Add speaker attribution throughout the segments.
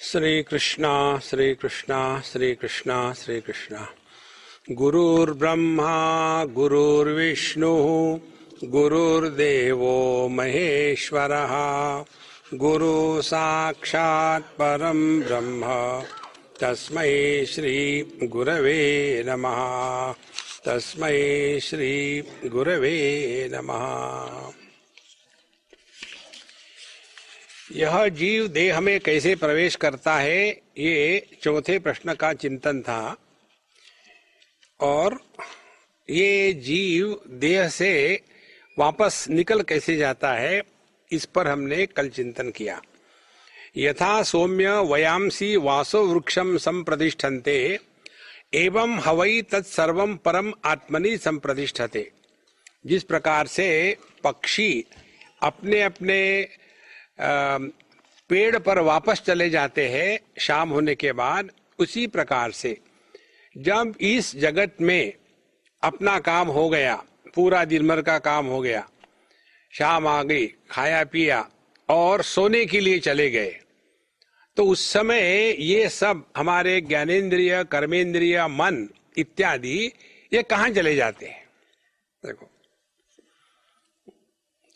Speaker 1: श्री कृष्णा श्री कृष्णा श्री कृष्णा श्री कृष्णा गुरुर्ब्रह्मा, गुरुर्विष्णु, गुरुर्देवो महेश्वरः। गुरु साक्षात् परम ब्रह्म। तस्मै श्री गुरवे नमः। तस्मै श्री गुरवे नमः। यह जीव देह में कैसे प्रवेश करता है? ये चौथे प्रश्न का चिंतन था। और ये जीव देह से वापस निकल कैसे जाता है? इस पर हमने कल चिंतन किया। यथा सौम्य वयांसी वासो वृक्षम संप्रतिष्ठन्ते, एवं हवई तत्सर्व परम आत्मनि संप्रतिष्ठते। जिस प्रकार से पक्षी अपने अपने पेड़ पर वापस चले जाते हैं शाम होने के बाद उसी प्रकार से। जब इस जगत में अपना काम हो गया, पूरा दिन भर का काम हो गया, शाम आ गई, खाया पिया और सोने के लिए चले गए तो उस समय ये सब हमारे ज्ञानेन्द्रिय, कर्मेंद्रिय, मन इत्यादि, ये कहा चले जाते हैं? देखो।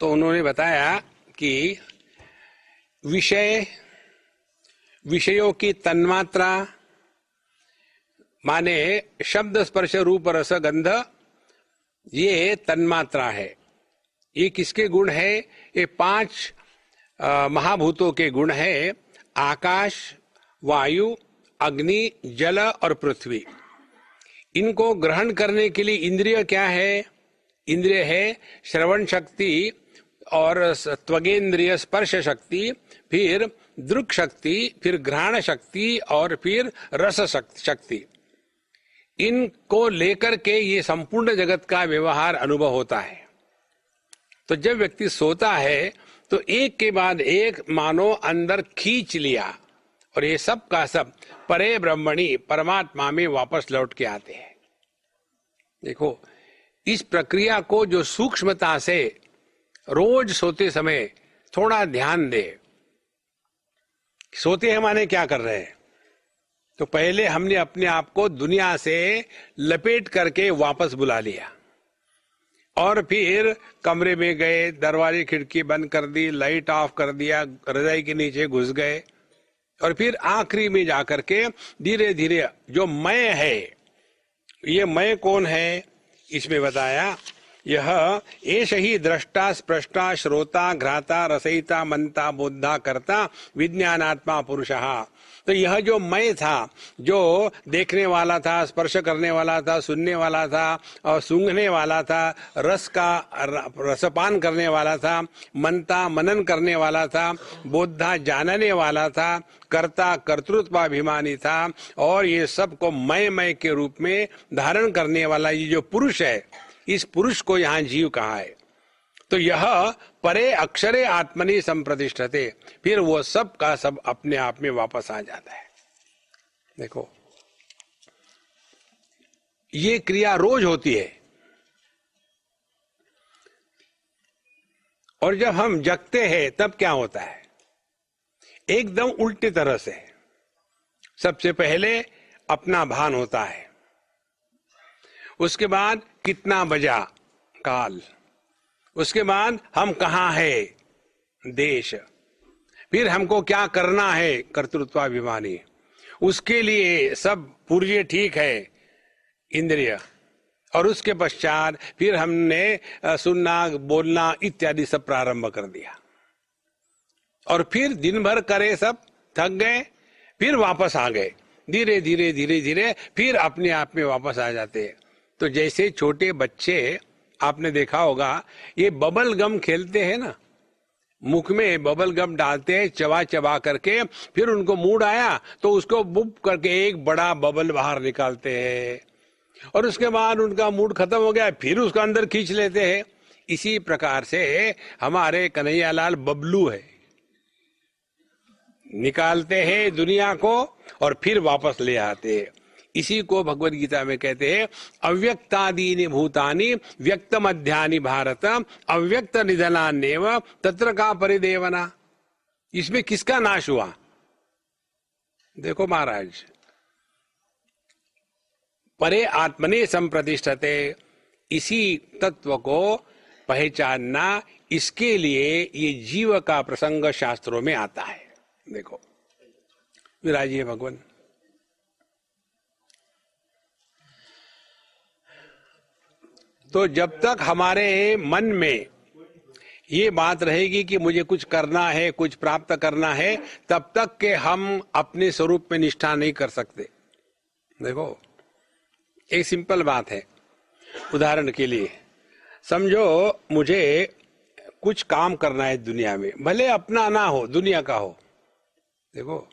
Speaker 1: तो उन्होंने बताया कि विषय, विषयों की तन्मात्रा, माने शब्द स्पर्श रूप रस गंध, ये तन्मात्रा है। ये किसके गुण है? ये पाँच महाभूतों के गुण है, आकाश, वायु, अग्नि, जल और पृथ्वी। इनको ग्रहण करने के लिए इंद्रिय क्या है? इंद्रिय है श्रवण शक्ति और त्वगेंद्रिय स्पर्श शक्ति। फिर दृक शक्ति, फिर घ्राण शक्ति और फिर रस शक्ति इनको लेकर के ये संपूर्ण जगत का व्यवहार अनुभव होता है। तो जब व्यक्ति सोता है तो एक के बाद एक मानो अंदर खींच लिया और ये सब का सब परे ब्रह्मणी परमात्मा में वापस लौट के आते हैं। देखो, इस प्रक्रिया को जो सूक्ष्मता से रोज सोते समय थोड़ा ध्यान दे सोते हैं माने क्या कर रहे हैं? तो पहले हमने अपने आप को दुनिया से लपेट करके वापस बुला लिया। और फिर कमरे में गए, दरवाजे खिड़की बंद कर दी लाइट ऑफ़ कर दिया, रजाई के नीचे घुस गए। और फिर आखिरी में जाकर के धीरे धीरे जो मैं है, ये मैं कौन है, इसमें बताया यह एष ही दृष्टा स्पृष्टा, श्रोता, घ्राता, रसयिता, मनता बोधा करता, विज्ञानात्मा, पुरुष। तो यह जो मैं था, जो देखने वाला था, स्पर्श करने वाला था, सुनने वाला था, और सूंघने वाला था, रस का रसपान करने वाला था, मनता, मनन करने वाला था बोधा जानने वाला था, कर्ता, कर्तृत्वाभिमानी था, और ये सबको मैं मैं के रूप में धारण करने वाला ये जो पुरुष है इस पुरुष को यहाँ जीव कहा है। तो यह परे अक्षरे आत्मनि संप्रतिष्ठते, फिर वो सब का सब अपने आप में वापस आ जाता है। देखो, ये क्रिया रोज होती है। और जब हम जगते हैं, तब क्या होता है? एकदम उल्टी तरह से। सबसे पहले अपना भान होता है। उसके बाद कितना बजा काल। उसके बाद हम कहा है? देश। फिर हमको क्या करना है? कर्तृत्वाभिमानी। उसके लिए सब पूर्य ठीक है, इंद्रिय। और उसके पश्चात फिर हमने सुनना, बोलना इत्यादि सब प्रारंभ कर दिया। और फिर दिन भर करे सब, थक गए, फिर वापस आ गए। धीरे धीरे धीरे धीरे फिर अपने आप में वापस आ जाते हैं। तो जैसे छोटे बच्चे, आपने देखा होगा, ये बबल गम खेलते हैं ना। मुख में बबल गम डालते हैं, चबा चबा करके, फिर उनको मूड आया तो उसको बुप करके एक बड़ा बबल बाहर निकालते हैं। और उसके बाद उनका मूड खत्म हो गया, फिर उसको अंदर खींच लेते हैं। इसी प्रकार से हमारे कन्हैयालाल बबलू है। निकालते हैं दुनिया को और फिर वापस ले आते हैं। इसी को भगवत गीता में कहते हैं, अव्यक्तादीनि भूतानि व्यक्त मध्यानि भारत अव्यक्त निधनान्यव तत्र का परिदेवना। इसमें किसका नाश हुआ? देखो महाराज, परे आत्मने संप्रतिष्ठते, इसी तत्व को पहचानना इसके लिए ये जीव का प्रसंग शास्त्रों में आता है। देखो, विराजिए भगवान। तो जब तक हमारे मन में ये बात रहेगी कि मुझे कुछ करना है, कुछ प्राप्त करना है, तब तक के हम अपने स्वरूप में निष्ठा नहीं कर सकते। देखो, एक सिंपल बात है, उदाहरण के लिए। समझो, मुझे कुछ काम करना है दुनिया में, भले अपना ना हो, दुनिया का हो। देखो,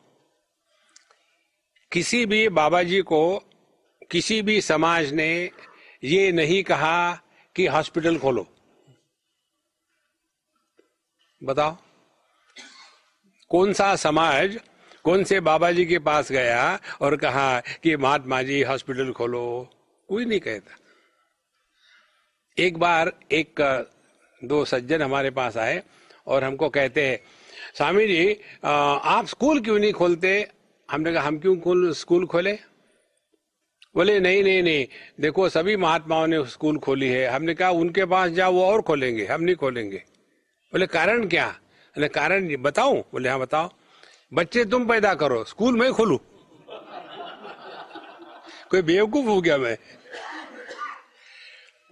Speaker 1: किसी भी बाबा जी को, किसी भी समाज ने ये नहीं कहा कि हॉस्पिटल खोलो। बताओ। कौन सा समाज, कौन से बाबा जी के पास गया और कहा कि महात्मा जी हॉस्पिटल खोलो? कोई नहीं कहता। एक बार एक, दो सज्जन हमारे पास आए और हमको कहते हैं, स्वामी जी आप स्कूल क्यों नहीं खोलते? हमने कहा, हम क्यों स्कूल खोले? बोले, नहीं नहीं नहीं, देखो, सभी महात्माओं ने स्कूल खोली है। हमने कहा, उनके पास जाओ, वो और खोलेंगे, हम नहीं खोलेंगे। बोले, कारण क्या? बोले, कारण बताऊँ? बोले हाँ बताओ। बच्चे तुम पैदा करो, स्कूल में खोलू? कोई बेवकूफ़ हो गया मैं?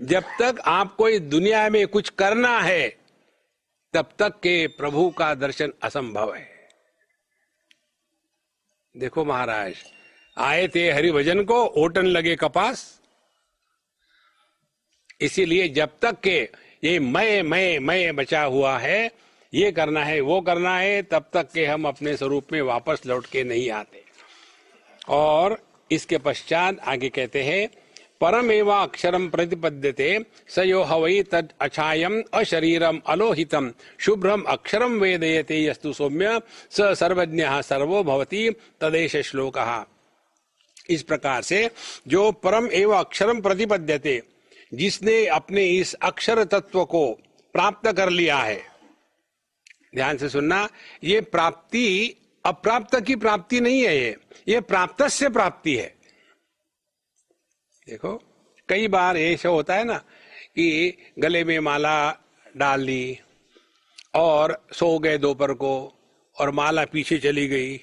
Speaker 1: जब तक आपको इस दुनिया में कुछ करना है, तब तक के प्रभु का दर्शन असंभव है। देखो महाराज आए थे हरिभजन को, ओटन लगे कपास। इसीलिए जब तक के ये मैं मैं मैं बचा हुआ है, ये करना है, वो करना है, तब तक के हम अपने स्वरूप में वापस लौट के नहीं आते। और इसके पश्चात आगे कहते हैं परम एवं अक्षरम प्रतिपद्यते, स हवई तद अछायम अशरीरम अलोहितम शुभ्रम अक्षरम वेदयते यस्तु सौम्य, स सर्वज्ञ सर्वो भवती, तदेश श्लोक। इस प्रकार से जो परम एवं अक्षरम प्रतिपद्यते, जिसने अपने इस अक्षर तत्व को प्राप्त कर लिया है। ध्यान से सुनना, ये प्राप्ति अप्राप्त की प्राप्ति नहीं है ये ये प्राप्त से प्राप्ति है। देखो, कई बार ऐसा होता है ना कि गले में माला डाल ली और सो गए दोपहर को और माला पीछे चली गई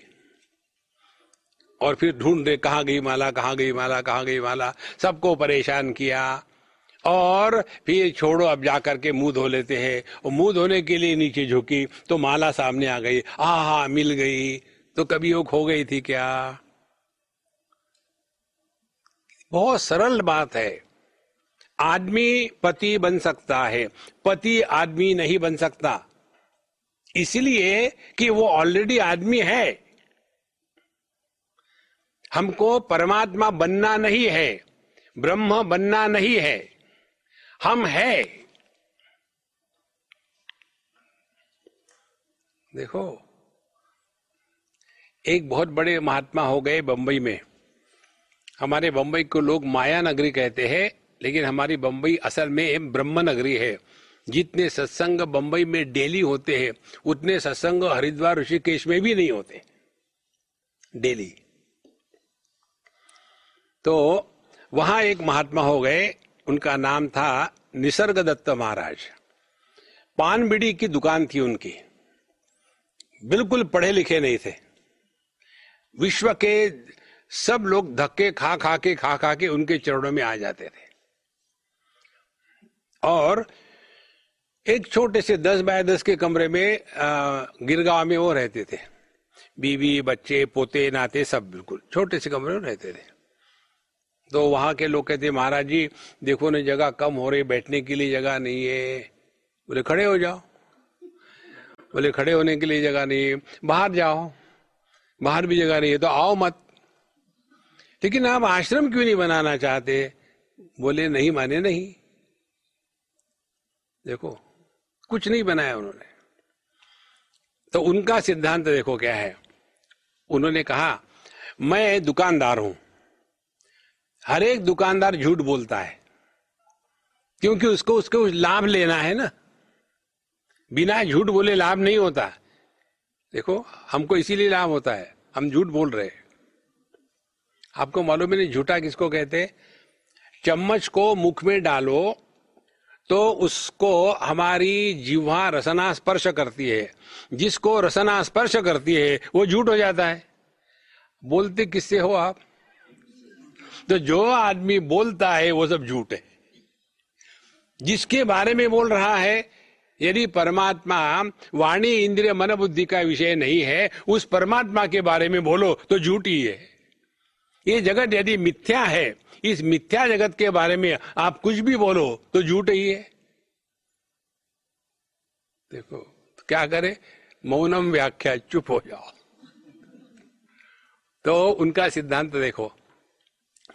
Speaker 1: और फिर ढूंढ रहे कहा गई माला, कहाँ गई माला, कहाँ गई माला, सबको परेशान किया। और फिर छोड़ो, अब जा करके मुँह धो लेते हैं। और मुँह धोने के लिए नीचे झुकी तो माला सामने आ गई। आ हा मिल गई। तो कभी वो खो गई थी क्या? बहुत सरल बात है। आदमी पति बन सकता है। पति आदमी नहीं बन सकता। इसलिए कि वो ऑलरेडी आदमी है। हमको परमात्मा बनना नहीं है, ब्रह्म बनना नहीं है। हम है। देखो, एक बहुत बड़े महात्मा हो गए बंबई में। हमारे बंबई को लोग माया नगरी कहते हैं, लेकिन हमारी बंबई असल में ब्रह्म नगरी है। जितने सत्संग बंबई में डेली होते हैं, उतने सत्संग हरिद्वार ऋषिकेश में भी नहीं होते। डेली। तो वहाँ एक महात्मा हो गए, उनका नाम था निसर्ग दत्त महाराज। पान बीड़ी की दुकान थी उनकी। बिल्कुल पढ़े लिखे नहीं थे। विश्व के सब लोग धक्के खा खा के खा खा के उनके चरणों में आ जाते थे। और एक छोटे से दस बाय दस के कमरे में गिरगांव में वो रहते थे। बीवी, बच्चे, पोते, नाते सब बिल्कुल छोटे से कमरे में रहते थे। तो वहाँ के लोग कहते, महाराज जी, देखो ना, जगह कम हो रही बैठने के लिए जगह नहीं है। बोले, खड़े हो जाओ। बोले, खड़े होने के लिए जगह नहीं है। बाहर जाओ, बाहर भी जगह नहीं है तो आओ मत। लेकिन आप आश्रम क्यों नहीं बनाना चाहते? बोले, नहीं माने, नहीं। देखो, कुछ नहीं बनाया उन्होंने। तो उनका सिद्धांत देखो क्या है। उन्होंने कहा, मैं दुकानदार हूँ हर एक दुकानदार झूठ बोलता है। क्योंकि उसको उसको लाभ लेना है ना। बिना झूठ बोले लाभ नहीं होता। देखो, हमको इसीलिए लाभ होता है। हम झूठ बोल रहे आपको मालूम है नहीं झूठा किसको कहते चम्मच को मुख में डालो तो उसको हमारी जीवा रसना स्पर्श करती है। जिसको रसना स्पर्श करती है, वो झूठ हो जाता है। बोलते किससे हो आप? तो जो आदमी बोलता है, वो सब झूठ है। जिसके बारे में बोल रहा है, यदि परमात्मा वाणी, इंद्रिय, मन, बुद्धि का विषय नहीं है, उस परमात्मा के बारे में बोलो तो झूठ ही है। ये जगत यदि मिथ्या है, इस मिथ्या जगत के बारे में आप कुछ भी बोलो तो झूठ ही है। देखो तो क्या करे? मौनम व्याख्या, चुप हो जाओ। तो उनका सिद्धांत देखो।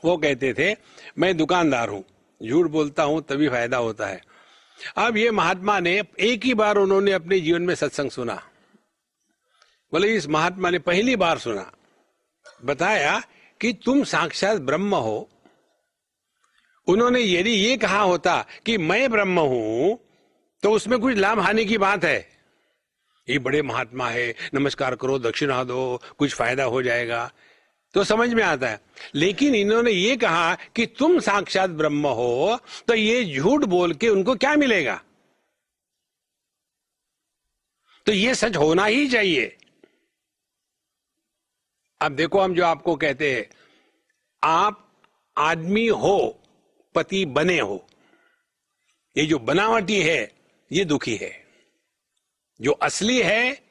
Speaker 1: वो कहते थे, मैं दुकानदार हूँ। झूठ बोलता हूँ, तभी फ़ायदा होता है। अब ये महात्मा ने एक ही बार उन्होंने अपने जीवन में सत्संग सुना। बोले, इस महात्मा ने पहली बार सुना। बताया कि तुम साक्षात ब्रह्म हो। उन्होंने यदि ये कहा होता कि मैं ब्रह्म हूँ तो उसमें कुछ लाभ हानि की बात है। ये बड़े महात्मा है, नमस्कार करो, दक्षिणा दो, कुछ फ़ायदा हो जाएगा। तो समझ में आता है। लेकिन इन्होंने ये कहा कि तुम साक्षात ब्रह्म हो तो ये झूठ बोल के उनको क्या मिलेगा? तो ये सच होना ही चाहिए। अब देखो हम जो आपको कहते हैं, आप आदमी हो, पति बने हो। ये जो बनावटी है, ये दुखी है। जो असली है,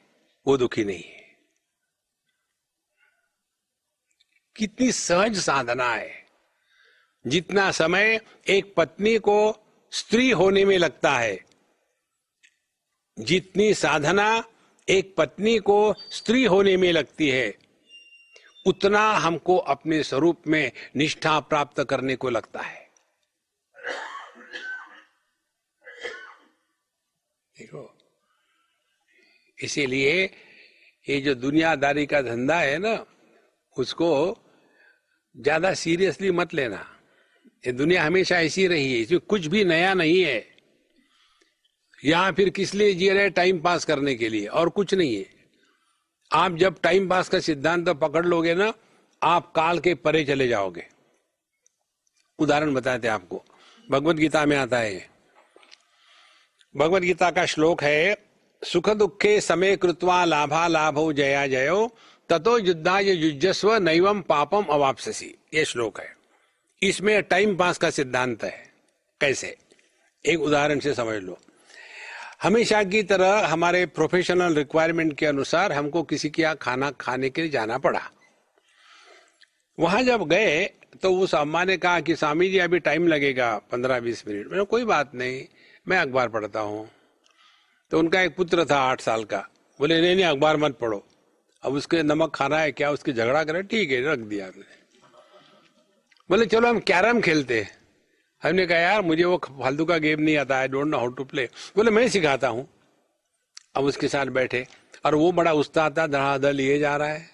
Speaker 1: वो दुखी नहीं है। कितनी सहज साधना है। जितना समय एक पत्नी को स्त्री होने में लगता है, जितनी साधना एक पत्नी को स्त्री होने में लगती है, उतना हमको अपने स्वरूप में निष्ठा प्राप्त करने को लगता है। देखो, इसीलिए ये जो दुनियादारी का धंधा है ना, उसको ज़्यादा सीरियसली मत लेना। ये दुनिया हमेशा ऐसी रही है, इसमें कुछ भी नया नहीं है। यहाँ फिर किस लिए जी रहे टाइम पास करने के लिए, और कुछ नहीं है। आप जब टाइम पास का सिद्धांत पकड़ लोगे ना, आप काल के परे चले जाओगे। उदाहरण बताते आपको। भगवत गीता में आता है। भगवत गीता का श्लोक है, सुख दुखे समय कृत्वा लाभा लाभो जया जयो ततो युद्धा युजस्व नैवम पापम अवापसी ये श्लोक है। इसमें टाइम पास का सिद्धांत है। कैसे? एक उदाहरण से समझ लो। हमेशा की तरह हमारे प्रोफेशनल रिक्वायरमेंट के अनुसार हमको किसी के यहाँ खाना खाने के लिए जाना पड़ा। वहाँ जब गए तो उस अम्मा ने कहा कि स्वामी जी, अभी टाइम लगेगा पंद्रह बीस मिनट मैंने कोई बात नहीं, मैं अखबार पढ़ता हूँ। तो उनका एक पुत्र था आठ साल का। बोले, नहीं नहीं, अखबार मत पढ़ो। अब उसके नमक खाना है क्या, उसके झगड़ा करे? ठीक है, रख दिया हमने। बोले, चलो, हम कैरम खेलते हैं। हमने कहा, यार, मुझे वो फालतू का गेम नहीं आता I don't know how to play बोले, मैं सिखाता हूँ। अब उसके साथ बैठे, और वो बड़ा उस्ताद था, धड़ाधड़ लिए जा रहा है।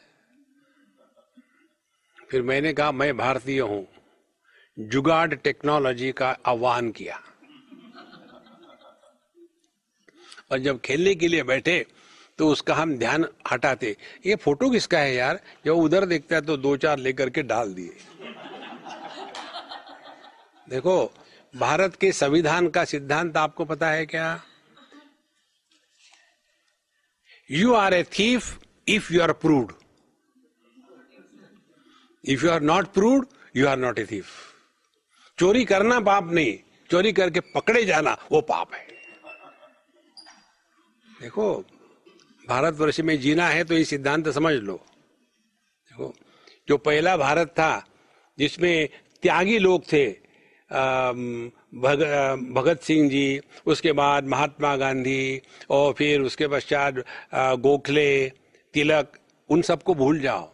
Speaker 1: फिर मैंने कहा, मैं भारतीय हूँ। जुगाड़ टेक्नोलॉजी का आह्वान किया। और जब खेलने के लिए बैठे तो उसका हम ध्यान हटाते। ये फ़ोटो किसका है यार? जब उधर देखता है तो दो चार लेकर के डाल दिए। देखो, भारत के संविधान का सिद्धांत आपको पता है क्या? You are a thief if you are proved if you are not proved you are not a thief चोरी करना पाप नहीं। चोरी करके पकड़े जाना, वो पाप है। देखो भारतवर्ष में जीना है तो ये सिद्धांत समझ लो। देखो जो पहला भारत था जिसमें त्यागी लोग थे भग, भगत सिंह जी उसके बाद महात्मा गांधी और फिर उसके पश्चात गोखले तिलक उन सबको भूल जाओ।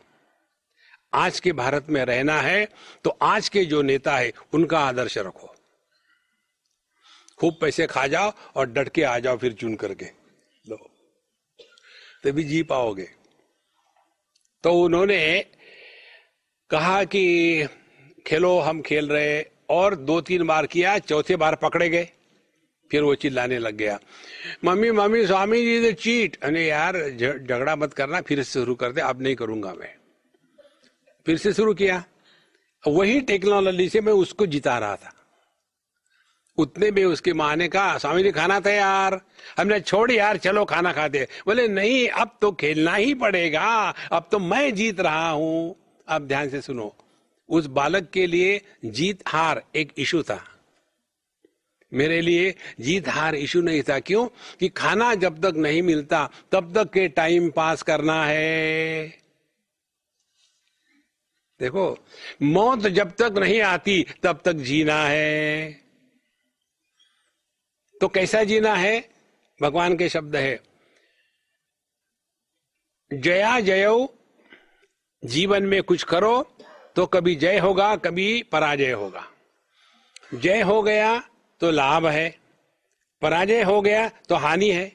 Speaker 1: आज के भारत में रहना है तो आज के जो नेता है उनका आदर्श रखो। खूब पैसे खा जाओ और डट के आ जाओ फिर चुन करके। लो। तभी जी पाओगे। तो उन्होंने कहा कि, खेलो, हम खेल रहे और दो तीन बार किया, चौथे बार पकड़े गए। फिर वो चिल्लाने लग गया। Mummy mummy, Swami ji cheat. अरे यार झगड़ा मत करना, फिर से शुरू कर दे, अब नहीं करूँगा मैं। फिर से शुरू किया। वही टेक्नोलॉजी से मैं उसको जिता रहा था। उतने में उसकी माँ ने कहा, स्वामी जी, खाना तैयार। हमने छोड़, यार, चलो, खाना खाते बोले, नहीं, अब तो खेलना ही पड़ेगा। अब तो मैं जीत रहा हूँ। अब ध्यान से सुनो, उस बालक के लिए जीत हार एक इशू था। मेरे लिए जीत हार इशू नहीं था। क्यों? कि खाना जब तक नहीं मिलता, तब तक के टाइम पास करना है। देखो, मौत जब तक नहीं आती, तब तक जीना है। तो कैसा जीना है? भगवान के शब्द है, जया जयो, जीवन में कुछ करो तो कभी जय होगा, कभी पराजय होगा। जय हो गया तो लाभ है, पराजय हो गया तो हानि है।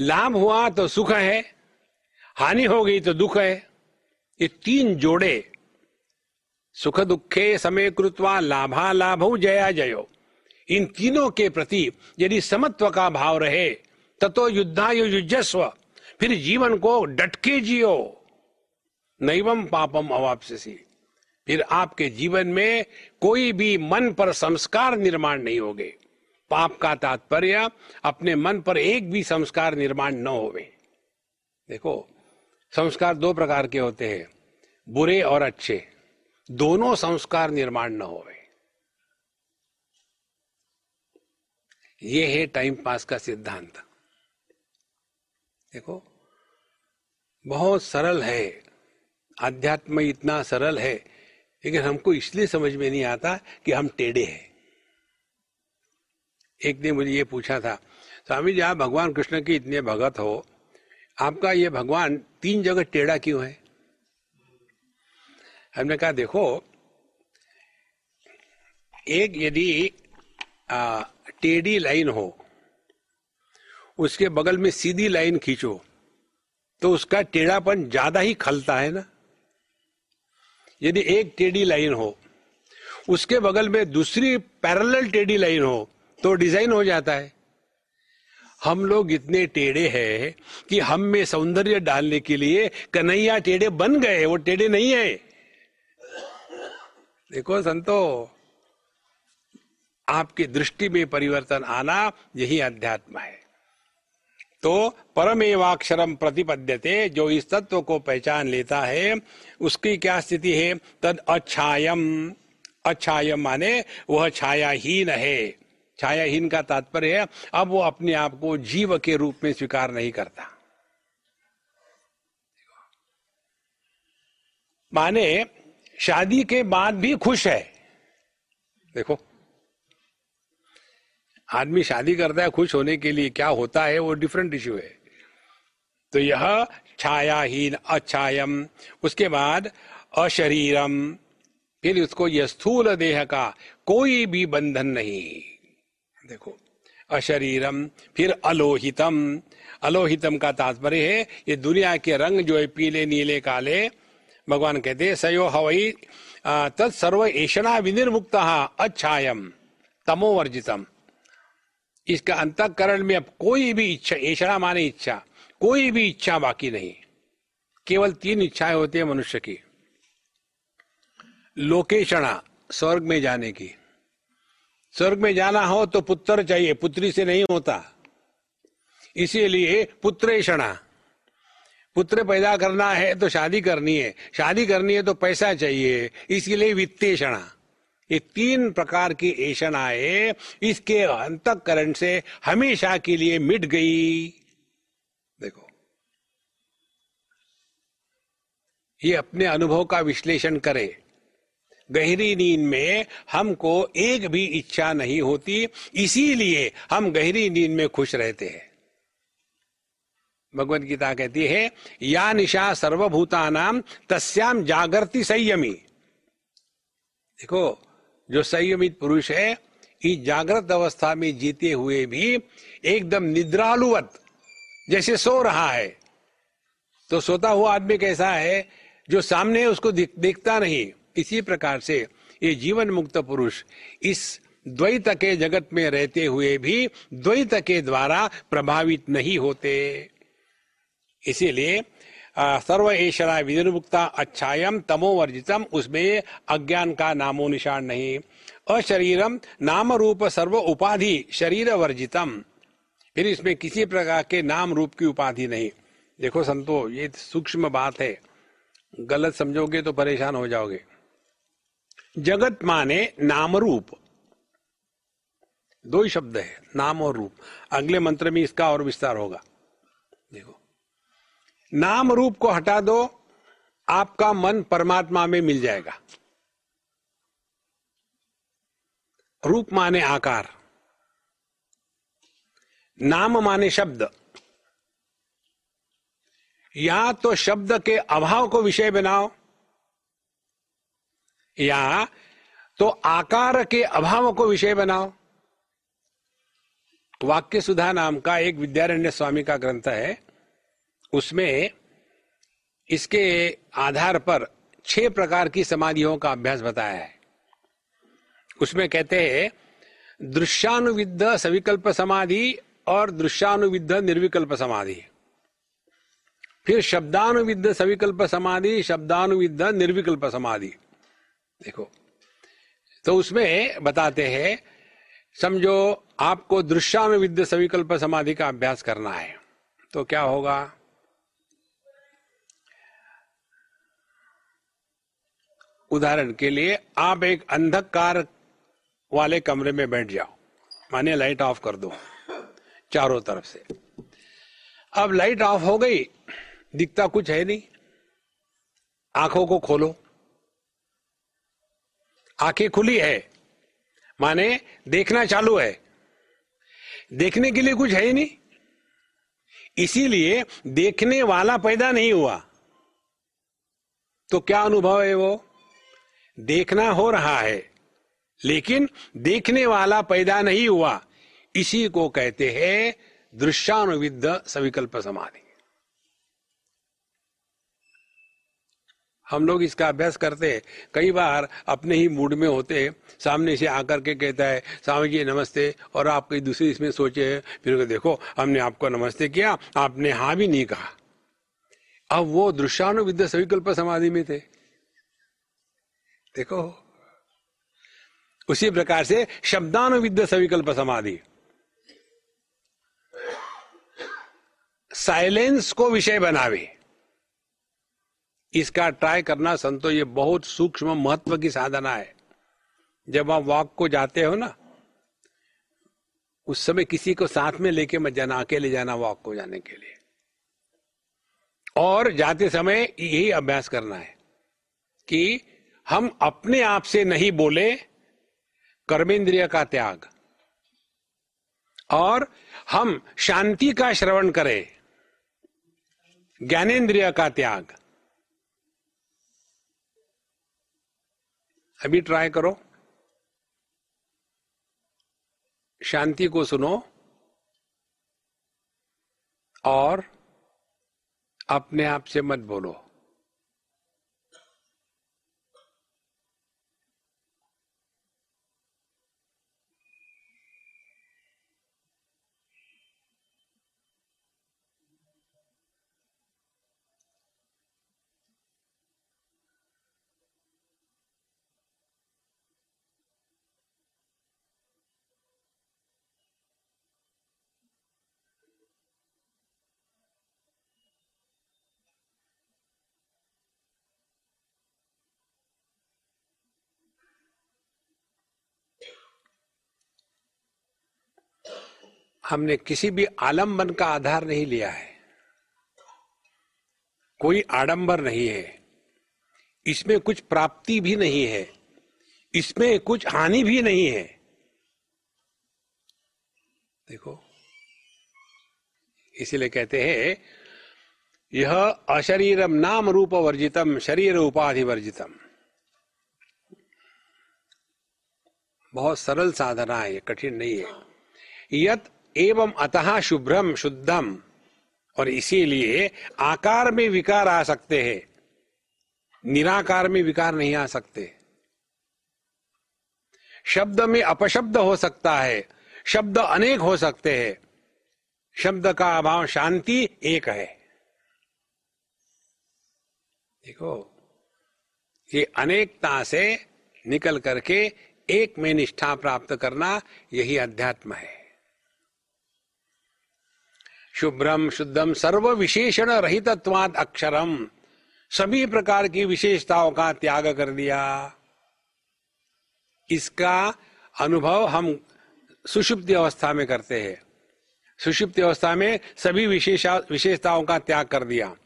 Speaker 1: लाभ हुआ तो सुख है, हानि हो गई तो दुख है। ये तीन जोड़े, सुख दुखे समय कृत्वा लाभा लाभ जया जयो। इन तीनों के प्रति यदि समत्व का भाव रहे, ततो युद्धायु युजस्व फिर जीवन को डटके जियो। नैवम पापम अवापसी फिर आपके जीवन में कोई भी मन पर संस्कार निर्माण नहीं होगे। पाप का तात्पर्य, अपने मन पर एक भी संस्कार निर्माण न होवे। देखो, संस्कार दो प्रकार के होते हैं, बुरे और अच्छे। दोनों संस्कार निर्माण न होवे। ये है टाइम पास का सिद्धांत। देखो, बहुत सरल है। अध्यात्म इतना सरल है, लेकिन हमको इसलिए समझ में नहीं आता कि हम टेढ़े हैं। एक ने मुझे ये पूछा था, स्वामी जी, आप भगवान कृष्ण की इतने भगत हो, आपका ये भगवान तीन जगह टेढ़ा क्यों है? हमने कहा, देखो, एक यदि टेढ़ी लाइन हो, उसके बगल में सीधी लाइन खींचो तो उसका टेढ़ापन ज़्यादा ही खलता है ना? यदि एक टेढ़ी लाइन हो, उसके बगल में दूसरी पैरेलल टेढ़ी लाइन हो तो डिज़ाइन हो जाता है। हम लोग इतने टेढ़े हैं कि हम में सौंदर्य डालने के लिए कन्हैया टेढ़े बन गए वो टेढ़े नहीं है। देखो संतो आपकी दृष्टि में परिवर्तन आना यही अध्यात्म है। तो परमेवाक्षरम प्रतिपद्यते, जो इस तत्व को पहचान लेता है, उसकी क्या स्थिति है? तद अछायम अछायम माने वह छायाहीन है। छायाहीन का तात्पर्य है, अब वो अपने आप को जीव के रूप में स्वीकार नहीं करता। माने शादी के बाद भी खुश है। देखो आदमी शादी करता है खुश होने के लिए, क्या होता है वो डिफरेंट इश्यू है। तो यह छायाहीन अछायम, उसके बाद अशरीरम, फिर उसको यह स्थूल देह का कोई भी बंधन नहीं। देखो, अशरीरम, फिर अलोहितम। अलोहितम का तात्पर्य है, ये दुनिया के रंग जो है, पीले, नीले, काले, भगवान कहते सयो हवई तत्सर्व ऐषणा विनिर्मुक्त अच्छायम तमोवर्जितम। इसका अंतकरण में अब कोई भी इच्छा, ऐसा माने इच्छा, कोई भी इच्छा बाकी नहीं। केवल तीन इच्छाएँ होती है मनुष्य की। लोकेशणा, स्वर्ग में जाने की। स्वर्ग में जाना हो तो पुत्र चाहिए, पुत्री से नहीं होता। इसीलिए पुत्रेषणा पुत्र पैदा करना है तो शादी करनी है, शादी करनी है तो पैसा चाहिए, इसके इसीलिए वित्तेषणा। ये तीन प्रकार की ऐशनाएँ इसके अंतकरण से हमेशा के लिए मिट गई। देखो। ये अपने अनुभव का विश्लेषण करें। गहरी नींद में हमको एक भी इच्छा नहीं होती, इसीलिए हम गहरी नींद में खुश रहते हैं। भगवत गीता कहती है, या निशा सर्वभूता नाम तस्याम जागृति संयमी। देखो जो संयमित पुरुष है इस जागृत अवस्था में जीते हुए भी एकदम निद्रालुवत, जैसे सो रहा है। तो सोता हुआ आदमी कैसा है, जो सामने उसको देखता नहीं। इसी प्रकार से ये जीवन मुक्त पुरुष इस द्वैत के जगत में रहते हुए भी द्वैत के द्वारा प्रभावित नहीं होते। इसीलिए सर्व ऐशरा विनिर्मुक्ता अच्छायम तमोवर्जितम, उसमें अज्ञान का नामो निशान नहीं। अशरीरम नाम रूप सर्व उपाधि शरीर वर्जितम फिर इसमें किसी प्रकार के नाम रूप की उपाधि नहीं। देखो संतो, ये सूक्ष्म बात है। गलत समझोगे तो परेशान हो जाओगे। जगत माने नाम रूप दो ही शब्द है, नाम और रूप। अगले मंत्र में इसका और विस्तार होगा। नाम रूप को हटा दो, आपका मन परमात्मा में मिल जाएगा। रूप माने आकार। नाम माने शब्द। या तो शब्द के अभाव को विषय बनाओ, या तो आकार के अभाव को विषय बनाओ। वाक्य सुधा नाम का एक विद्यारण्य स्वामी का ग्रंथ है। उसमें इसके आधार पर छह प्रकार की समाधियों का अभ्यास बताया है। उसमें कहते हैं, दृश्यानुविद्ध सविकल्प समाधि और दृश्यानुविद्ध निर्विकल्प समाधि। फिर शब्दानुविद्ध सविकल्प समाधि, शब्दानुविद्ध निर्विकल्प समाधि। देखो तो उसमें बताते हैं, समझो आपको दृश्यानुविद्ध सविकल्प समाधि का अभ्यास करना है। तो क्या होगा? उदाहरण के लिए, आप एक अंधकार वाले कमरे में बैठ जाओ। माने लाइट ऑफ़ कर दो, चारों तरफ़ से। अब लाइट ऑफ़ हो गई, दिखता कुछ है नहीं। आँखों को खोलो। आँखें खुली है, माने देखना चालू है। देखने के लिए कुछ है ही नहीं। इसीलिए देखने वाला पैदा नहीं हुआ। तो क्या अनुभव है वो? देखना हो रहा है। लेकिन देखने वाला पैदा नहीं हुआ। इसी को कहते हैं दृश्यानुविद्ध सविकल्प समाधि। हम लोग इसका अभ्यास करते हैं। कई बार अपने ही मूड में होते हैं। सामने से आकर के कहता है, स्वामी जी, नमस्ते। और आप कहीं दूसरी इसमें सोचे फिर देखो, हमने आपको नमस्ते किया, आपने हाँ भी नहीं कहा। अब वो दृश्यानुविद्य सविकल्प समाधि में थे। देखो। उसी प्रकार से शब्दानुविद्य सविकल्प समाधि। साइलेंस को विषय बनावे। इसका ट्राई करना संतो, ये बहुत सूक्ष्म महत्व की साधना है। जब आप वॉक को जाते हो ना, उस समय किसी को साथ में लेके मत जाना, अकेले जाना वॉक को जाने के लिए। और जाते समय यही अभ्यास करना है कि हम अपने आप से नहीं बोले, कर्मेंद्रिय का त्याग। और हम शांति का श्रवण करें ज्ञानेन्द्रिय का त्याग। अभी ट्राई करो। शांति को सुनो और अपने आप से मत बोलो। हमने किसी भी आलंबन का आधार नहीं लिया है। कोई आडंबर नहीं है। इसमें कुछ प्राप्ति भी नहीं है। इसमें कुछ हानि भी नहीं है। देखो, इसीलिए कहते हैं, यह अशरीरम नाम रूप वर्जितम, शरीर उपाधि वर्जितम। बहुत सरल साधना है कठिन नहीं है। यत एवं अतः शुभ्रम शुद्धम और इसीलिए आकार में विकार आ सकते हैं। निराकार में विकार नहीं आ सकते। शब्द में अपशब्द हो सकता है। शब्द अनेक हो सकते हैं। शब्द का अभाव शांति एक है। देखो, ये अनेकता से निकल करके एक में निष्ठा प्राप्त करना यही अध्यात्म है। शुभ्रम शुद्धम सर्व विशेषण रहितत्वाद अक्षरम। सभी प्रकार की विशेषताओं का त्याग कर दिया। इसका अनुभव हम सुषुप्त अवस्था में करते हैं। सुषुप्त अवस्था में सभी विशेषा, विशेषताओं का त्याग कर दिया।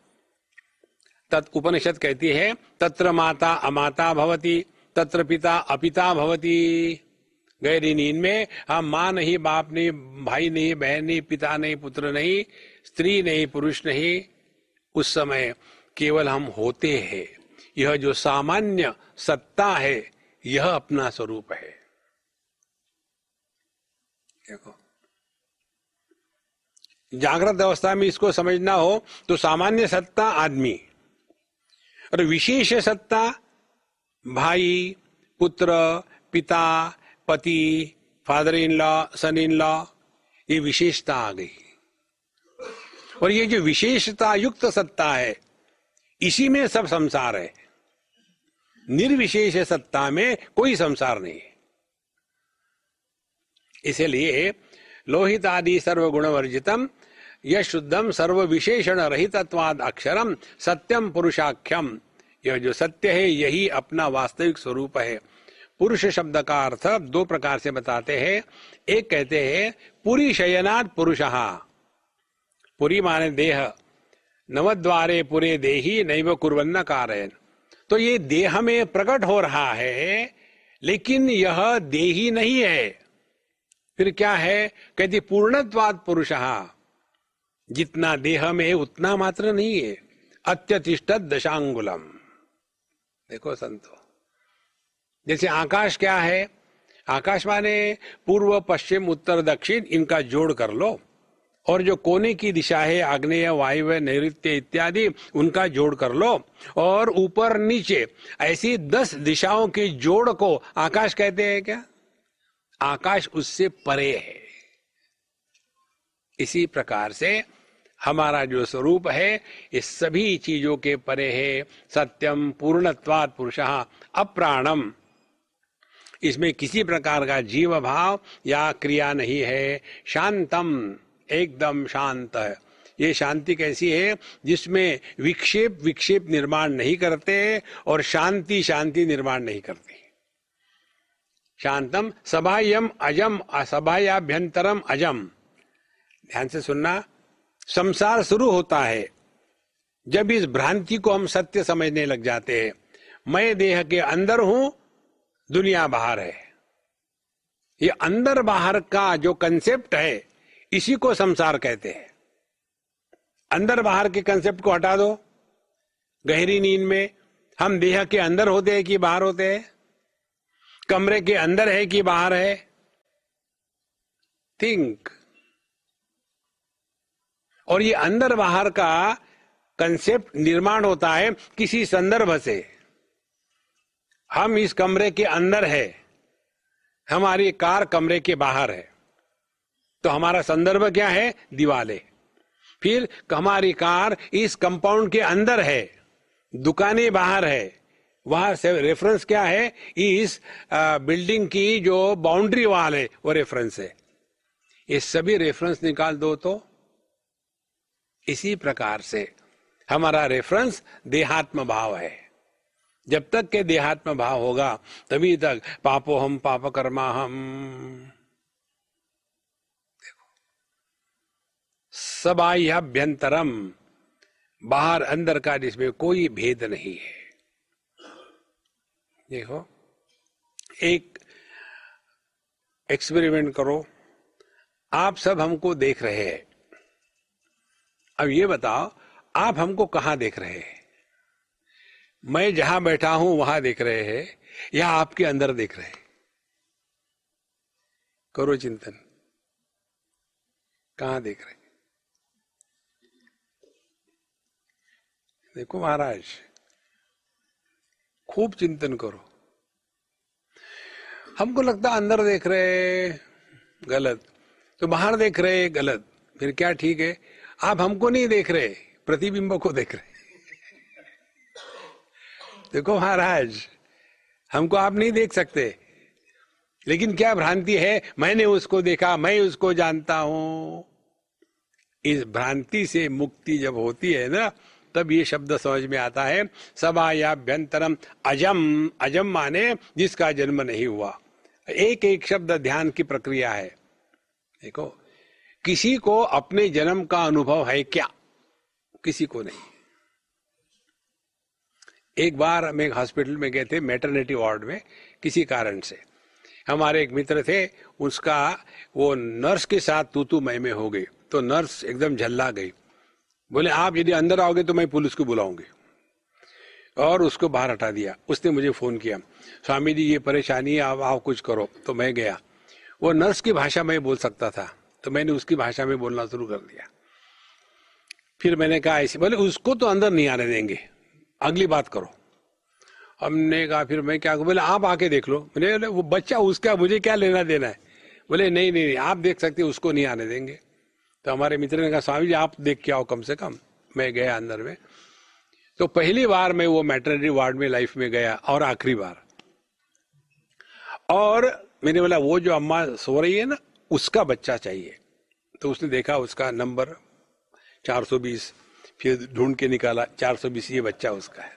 Speaker 1: तत् उपनिषद कहती है, तत्र माता अमाता भवती, तत्र पिता अपिता भवती। गहरी नींद में हम माँ नहीं, बाप नहीं, भाई नहीं, बहन नहीं, पिता नहीं, पुत्र नहीं, स्त्री नहीं, पुरुष नहीं। उस समय केवल हम होते हैं। यह जो सामान्य सत्ता है, यह अपना स्वरूप है। देखो। जागृत अवस्था में इसको समझना हो तो सामान्य सत्ता आदमी, और विशेष सत्ता भाई, पुत्र, पिता पति father in law son in law ये विशेषता आ गई। और ये जो विशेषता युक्त सत्ता है, इसी में सब संसार है। निर्विशेष सत्ता में कोई संसार नहीं है। इसलिए लोहित आदि सर्वगुण वर्जितम यह शुद्धम सर्व विशेषण रहितत्वाद अक्षरम, सत्यम पुरुषाख्यम। यह जो सत्य है, यही अपना वास्तविक स्वरूप है। पुरुष शब्द का अर्थ दो प्रकार से बताते हैं। एक कहते हैं, पुरी शयनाद पुरुष। पुरी माने देह। नवद्वारे पुरे देही नैव कुरन्न कारण तो ये देह में प्रकट हो रहा है, लेकिन यह देही नहीं है। फिर क्या है? कहती पूर्णत्वाद पुरुष। जितना देह में, उतना मात्र नहीं है। अत्यतिष्ठ दशांगुलम देखो संतो। जैसे आकाश क्या है? आकाश माने पूर्व, पश्चिम, उत्तर, दक्षिण, इनका जोड़ कर लो। और जो कोने की दिशा है, आग्नेय, वायु नैत्य इत्यादि, उनका जोड़ कर लो। और ऊपर, नीचे, ऐसी दस दिशाओं के जोड़ को आकाश कहते हैं क्या? आकाश उससे परे है। इसी प्रकार से हमारा जो स्वरूप है इस सभी चीज़ों के परे है। सत्यम पूर्णत्वाद पुरुष, अप्राणम। इसमें किसी प्रकार का जीव भाव या क्रिया नहीं है। शांतम, एकदम शांत है। ये शांति कैसी है? जिसमें विक्षेप विक्षेप निर्माण नहीं करते और शांति शांति निर्माण नहीं करती। शांतम, सभायम, अजम, असभायाभ्यंतरम, अजम। ध्यान से सुनना। संसार शुरू होता है। जब इस भ्रांति को हम सत्य समझने लग जाते हैं। मैं देह के अंदर हूँ दुनिया बाहर है। ये अंदर बाहर का जो कंसेप्ट है, इसी को संसार कहते हैं। अंदर बाहर के कंसेप्ट को हटा दो। गहरी नींद में हम देह के अंदर होते हैं कि बाहर होते हैं? कमरे के अंदर है कि बाहर है? थिंक और ये अंदर बाहर का कंसेप्ट निर्माण होता है किसी संदर्भ से। हम इस कमरे के अंदर है। हमारी कार कमरे के बाहर है। तो हमारा संदर्भ क्या है? दिवाले। फिर हमारी कार इस कंपाउंड के अंदर है। दुकानें बाहर है। वहाँ से रेफरेंस क्या है? इस बिल्डिंग की जो बाउंड्री वाल है, वो रेफरेंस है। ये सभी रेफरेंस निकाल दो तो। इसी प्रकार से हमारा रेफरेंस देहात्म भाव है। जब तक के देहात्म भाव होगा, तभी तक पापो हम पाप कर्मा हम सबाह्याभ्यंतरम, बाहर अंदर का जिसमें कोई भेद नहीं है। देखो, एक एक्सपेरिमेंट करो, आप सब हमको देख रहे हैं। अब ये बताओ, आप हमको कहाँ देख रहे हैं? मैं जहाँ बैठा हूँ, वहाँ देख रहे हैं, या आपके अंदर देख रहे हैं। करो चिंतन। कहाँ देख रहे देखो महाराज, खूब चिंतन करो। हमको लगता अंदर देख रहे गलत। तो बाहर देख रहे गलत। फिर क्या ठीक है? आप हमको नहीं देख रहे, प्रतिबिंब को देख रहे देखो महाराज, हमको आप नहीं देख सकते। लेकिन क्या भ्रांति है? मैंने उसको देखा, मैं उसको जानता हूँ। इस भ्रांति से मुक्ति जब होती है ना, तब ये शब्द समझ में आता है, सबायाभ्यंतरम अजम अजम माने जिसका जन्म नहीं हुआ। एक एक शब्द ध्यान की प्रक्रिया है। देखो, किसी को अपने जन्म का अनुभव है क्या? किसी को नहीं। एक बार हम एक हॉस्पिटल में गए थे मेटर्निटी वार्ड में, किसी कारण से। हमारे एक मित्र थे, उसका वो नर्स के साथ तू तू मैं में हो गई तो नर्स एकदम झल्ला गई। बोले, आप यदि अंदर आओगे तो मैं पुलिस को बुलाऊँगी। और उसको बाहर हटा दिया। उसने मुझे फ़ोन किया, स्वामी जी, ये परेशानी है, आप आओ, कुछ करो। तो मैं गया। वो नर्स की भाषा में बोल सकता था तो मैंने उसकी भाषा में बोलना शुरू कर दिया। फिर मैंने कहा, ऐसे, बोले, उसको तो अंदर नहीं आने देंगे। अगली बात करो। हमने कहा, फिर मैं क्या बोले, आप आके देख लो। मैंने वो बच्चा उसका मुझे क्या लेना देना है? बोले, नहीं नहीं नहीं, आप देख सकते उसको नहीं आने देंगे। तो हमारे मित्र ने कहा, स्वामी जी, आप देख के आओ कम से कम। मैं गया अंदर में। तो पहली बार मैं वो मैटरनिटी वार्ड में लाइफ में गया और आखिरी बार। और मैंने बोला, वो जो अम्मा सो रही है ना, उसका बच्चा चाहिए। तो उसने देखा, उसका नंबर 420 फिर ढूंढ के निकाला 420 ये बच्चा उसका है।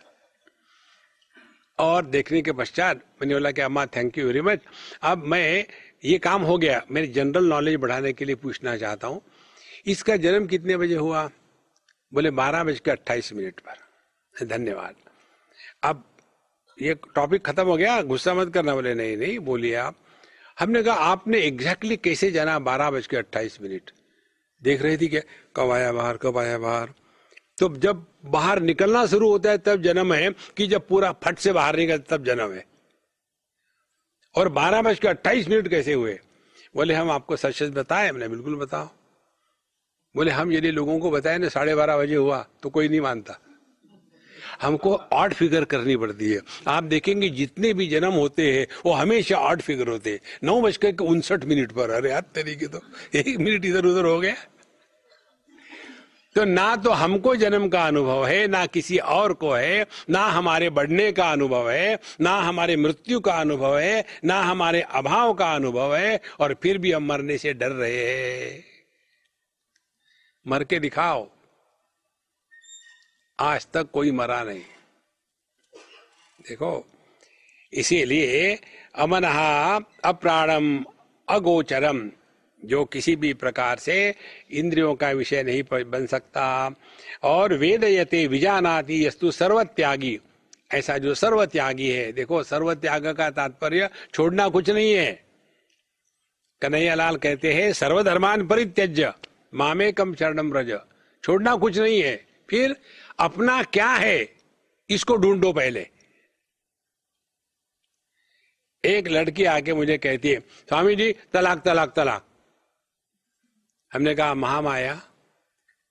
Speaker 1: और देखने के पश्चात मैंने बोला कि अम्मा थैंक यू वेरी मच अब मैं, ये काम हो गया। मेरे जनरल नॉलेज बढ़ाने के लिए पूछना चाहता हूँ। इसका जन्म कितने बजे हुआ? बोले, बारह बज के अट्ठाईस मिनट पर। धन्यवाद। अब ये टॉपिक खत्म हो गया। गुस्सा मत करना। बोले, नहीं नहीं, बोलिए आप। हमने कहा, आपने एग्जैक्टली कैसे जाना बारह बज के अट्ठाईस मिनट? देख रही थी क्या कब आया बाहर, कब आया बाहर? तो जब बाहर निकलना शुरू होता है, तब जन्म है कि जब पूरा फट से बाहर निकल तब जन्म है। और बारह बज के अट्ठाईस मिनट कैसे हुए? बोले, हम आपको सच सच बताए, हमने बिल्कुल बताओ। बोले, हम यदि लोगों को बताए ना, साढ़े बारह बजे हुआ तो कोई नहीं मानता। हमको ऑड फिगर करनी पड़ती है। आप देखेंगे, जितने भी जन्म होते हैं, वो हमेशा ऑड फिगर होते हैं। नौ बजकर उनसठ मिनट पर। अरे यार, तरीके तो एक मिनट इधर उधर हो गया। तो ना तो हमको जन्म का अनुभव है, ना किसी और को है, ना हमारे बढ़ने का अनुभव है, ना हमारे मृत्यु का अनुभव है, ना हमारे अभाव का अनुभव है, और फिर भी हम मरने से डर रहे हैं। मर के दिखाओ, आज तक कोई मरा नहीं। देखो, इसीलिए अमनहा अप्राणम अगोचरम। जो किसी भी प्रकार से इंद्रियों का विषय नहीं बन सकता। और वेद यते विजानाति यस्तु सर्वत्यागी। ऐसा जो सर्वत्यागी है, देखो सर्वत्याग का तात्पर्य छोड़ना कुछ नहीं है। कन्हैयालाल कहते हैं, सर्वधर्मान परित्यज्य मामे कम चरणम रज छोड़ना कुछ नहीं है। फिर अपना क्या है, इसको ढूंढो पहले। एक लड़की आके मुझे कहती है, स्वामी जी, तलाक तलाक तलाक। हमने कहा महामाया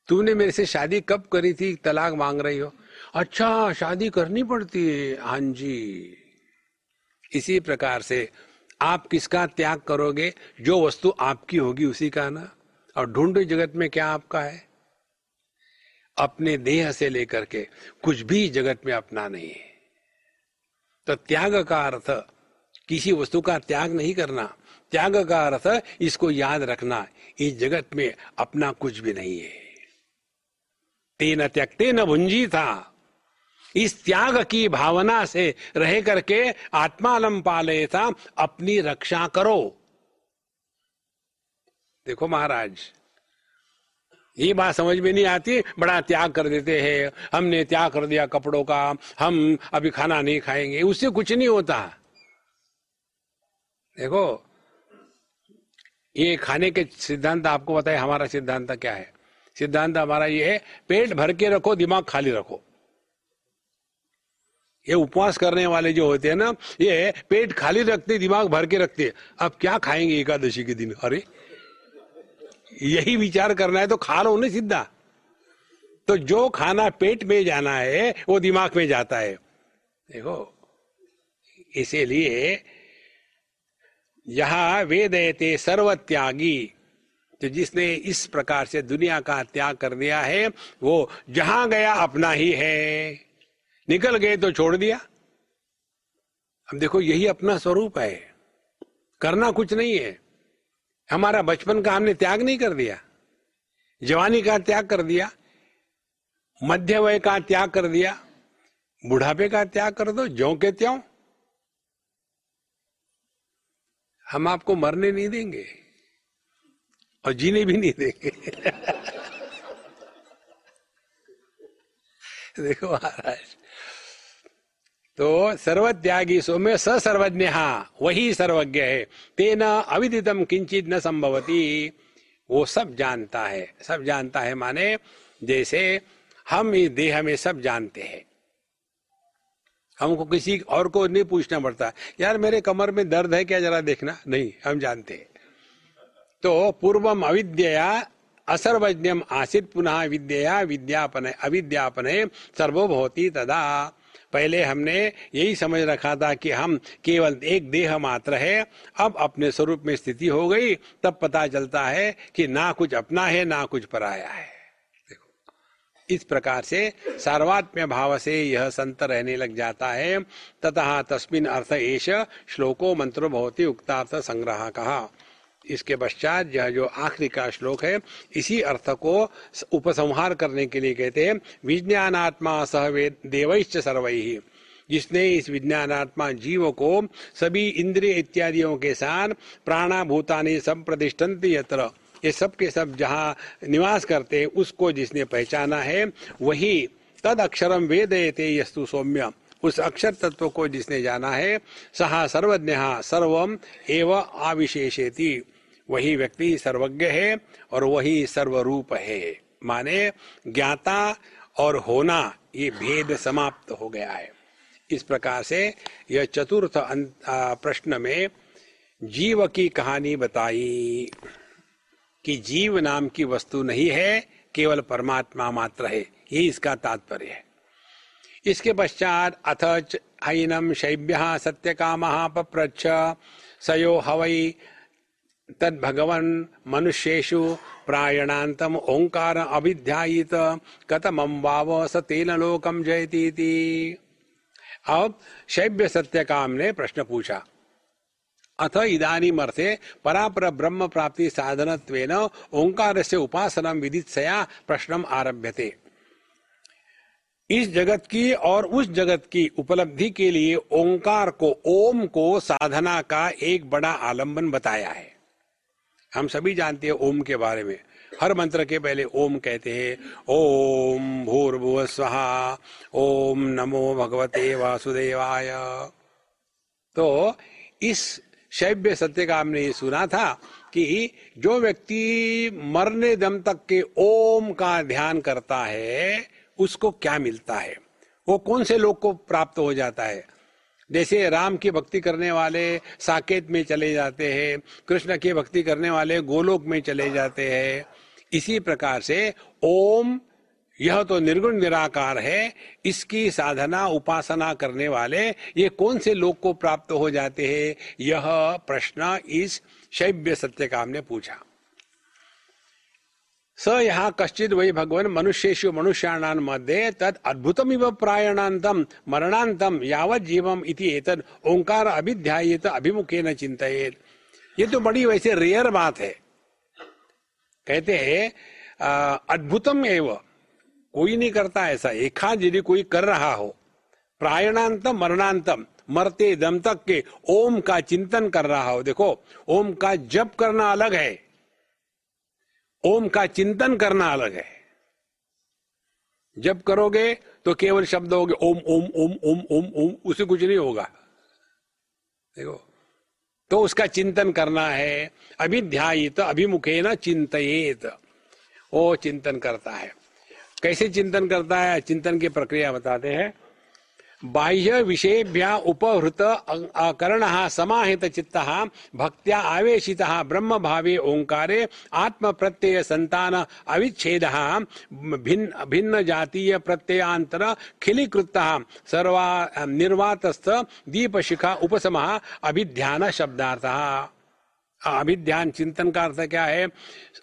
Speaker 1: तूने मेरे से शादी कब करी थी? तलाक मांग रही हो। अच्छा शादी करनी पड़ती है हाँ जी। इसी प्रकार से आप किसका त्याग करोगे? जो वस्तु आपकी होगी उसी का ना? और ढूंढो जगत में क्या आपका है? अपने देह से लेकर के कुछ भी जगत में अपना नहीं है। तो त्याग का अर्थ, किसी वस्तु का त्याग नहीं करना। त्याग का अर्थ इसको याद रखना। इस जगत में अपना कुछ भी नहीं है। तेन त्यक्ते न भुंजी था। इस त्याग की भावना से रह करके आत्मालम पाले था, अपनी रक्षा करो। देखो महाराज, ये बात समझ में नहीं आती, बड़ा त्याग कर देते हैं। हमने त्याग कर दिया कपड़ों का, हम अभी खाना नहीं खाएँगे, उससे कुछ नहीं होता। देखो ये खाने के सिद्धांत आपको बताए, हमारा सिद्धांत क्या है? सिद्धांत हमारा ये है, पेट भर के रखो, दिमाग खाली रखो। ये उपवास करने वाले जो होते हैं ना, ये पेट खाली रखते, दिमाग भर के रखते अब क्या खाएँगे एकादशी के दिन? अरे, यही विचार करना है तो खा लो ना सीधा। तो जो खाना पेट में जाना है, वो दिमाग में जाता है। देखो, इसीलिए यहा वेदयते सर्वत्यागी। तो जिसने इस प्रकार से दुनिया का त्याग कर दिया है, वो जहाँ गया अपना ही है। निकल गए तो छोड़ दिया। अब देखो, यही अपना स्वरूप है। करना कुछ नहीं है। हमारा बचपन का हमने त्याग नहीं कर दिया। जवानी का त्याग कर दिया। मध्य वय का त्याग कर दिया। बुढ़ापे का त्याग कर दो, ज्यो के त्यों। हम आपको मरने नहीं देंगे और जीने भी नहीं देंगे। देखो महाराज तो सर्वत्यागी सौम्य स सर्वज्ञ वही सर्वज्ञ है। तेना अविदितम किंचित न संभवती। वो सब जानता है, सब जानता है माने जैसे हम इस देह में सब जानते हैं। हमको किसी और को नहीं पूछना पड़ता। यार, मेरे कमर में दर्द है क्या? जरा देखना। नहीं, हम जानते हैं। तो पूर्वम अविद्या असर्वज्ञम आसित पुनः विद्या विद्यापन अविद्यापन सर्वभवती तदा। पहले हमने यही समझ रखा था कि हम केवल एक देह मात्र है। अब अपने स्वरूप में स्थिति हो गई, तब पता चलता है कि ना कुछ अपना है, ना कुछ पराया है। इस प्रकार से सार्वात्म्य भाव से यह संत रहने लग जाता है। तथा तस्मिन अर्थ एश श्लोको मंत्रो भवती उक्तार्थ संग्रह कहा इसके पश्चात यह जो आखिरी का श्लोक है, इसी अर्थ को उपसंहार करने के लिए कहते हैं, विज्ञानात्मा सह देवैश्च सर्वै। जिसने इस विज्ञानात्मा जीव को सभी इंद्रिय इत्यादियों के साथ प्राणाभूतानि संप्रतिष्ठन्ति यत्र। ये सब के सब जहाँ निवास करते हैं, उसको जिसने पहचाना है, वही तद अक्षरम वेद यस्तु सौम्य। उस अक्षर तत्व को जिसने जाना है, सहा सर्वज्ञ सर्वम एव आविशेषेति। वही व्यक्ति सर्वज्ञ है और वही सर्वरूप है। माने ज्ञाता और होना, ये भेद समाप्त हो गया है। इस प्रकार से यह चतुर्थ प्रश्न में जीव की कहानी बताई। कि जीव नाम की वस्तु नहीं है, केवल परमात्मा मात्र है। ये इसका तात्पर्य है। इसके पश्चात अथ हैनम शैब्य सत्य काम महाप्रच्छ सयो हवई तद भगवन मनुष्येशु प्रायणांतम ओंकार अभिध्यायित कतमम वाव स तेन लोकम जयती अब शैब्य सत्य काम ने प्रश्न पूछा। अथ इदानी अर्थे परापर ब्रह्म प्राप्ति साधन ओंकार से उपासना विदितया प्रश्न आरभ्यते। इस जगत की और उस जगत की उपलब्धि के लिए ओंकार को, ओम को साधना का एक बड़ा आलंबन बताया है। हम सभी जानते हैं ओम के बारे में। हर मंत्र के पहले ओम कहते हैं, ओम भूर्भुव स्वाहा, ओम नमो भगवते वासुदेवाय। तो इस शैव्य सत्य का हमने ये सुना था कि जो व्यक्ति मरने दम तक के ओम का ध्यान करता है, उसको क्या मिलता है? वो कौन से लोग को प्राप्त हो जाता है? जैसे राम की भक्ति करने वाले साकेत में चले जाते हैं, कृष्ण की भक्ति करने वाले गोलोक में चले जाते हैं, इसी प्रकार से ओम यह तो निर्गुण निराकार है, इसकी साधना उपासना करने वाले, ये कौन से लोग को प्राप्त हो जाते हैं? यह प्रश्न इस शैव्य सत्यकाम ने पूछा। स यहाँ कश्चित वही भगवान मनुष्येषु मनुष्याणान मध्य तद अद्भुतम इव प्रायणांतम मरणांतम यावत जीवम इति एतद ओंकार अभिध्यायित अभिमुखे न चिंतित ये तो बड़ी वैसे रेयर बात है। कहते हैं अद्भुतम एव। कोई नहीं करता ऐसा। एकाध यदि कोई कर रहा हो, प्रायणांतम, मरणांतम, मरते दम तक के ओम का चिंतन कर रहा हो, देखो, ओम का जप करना अलग है। ओम का चिंतन करना अलग है। जब करोगे तो केवल शब्द होगे, ओम ओम ओम ओम ओम ओम, उसे कुछ नहीं होगा। देखो तो उसका चिंतन करना है। अभिध्यायित अभिमुखे न चिंतित वो चिंतन करता है। कैसे चिंतन करता है, चिंतन की प्रक्रिया बताते हैं। बाह्य विषयभ्य उपहृत कर्ण समाहित चित्त, भक्त्या आवेशित ब्रह्म भावे ओंकारे आत्म प्रत्यय संतान अविच्छेद, भिन्न भिन्न जातीय प्रत्ययांतर खिलीकृत, सर्वा निर्वातस्थ दीप शिखा उपसम अभिध्यान शब्दार्थ। अभिध्यान चिंतन का अर्थ क्या है?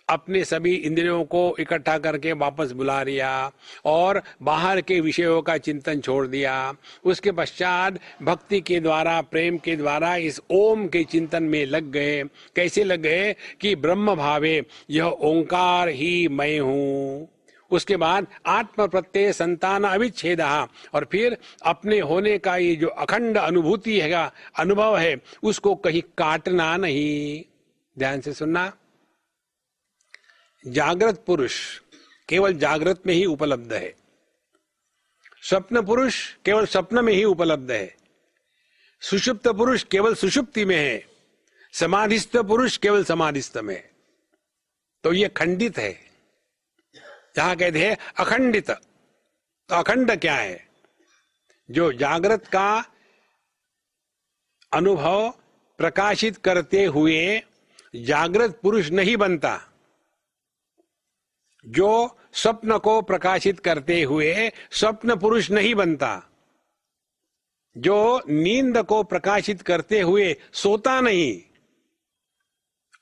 Speaker 1: अपने सभी इंद्रियों को इकट्ठा करके वापस बुला लिया और बाहर के विषयों का चिंतन छोड़ दिया। उसके पश्चात भक्ति के द्वारा, प्रेम के द्वारा इस ओम के चिंतन में लग गए। कैसे लग गए? कि ब्रह्म भावे, यह ओंकार ही मैं हूँ। उसके बाद आत्म प्रत्यय संतान अविच्छेद। और फिर अपने होने का ये जो अखंड अनुभूति है अनुभव है, उसको कहीं काटना नहीं। ध्यान से सुनना। जागृत पुरुष केवल जागृत में ही उपलब्ध है। स्वप्न पुरुष केवल स्वप्न में ही उपलब्ध है। सुषुप्त पुरुष केवल सुषुप्ति में है। समाधिस्थ पुरुष केवल समाधिस्थ में तो ये खंडित है। जहाँ कहते हैं अखंडित। तो अखंड क्या है? जो जागृत का अनुभव प्रकाशित करते हुए जागृत पुरुष नहीं बनता, जो स्वप्न को प्रकाशित करते हुए स्वप्न पुरुष नहीं बनता, जो नींद को प्रकाशित करते हुए सोता नहीं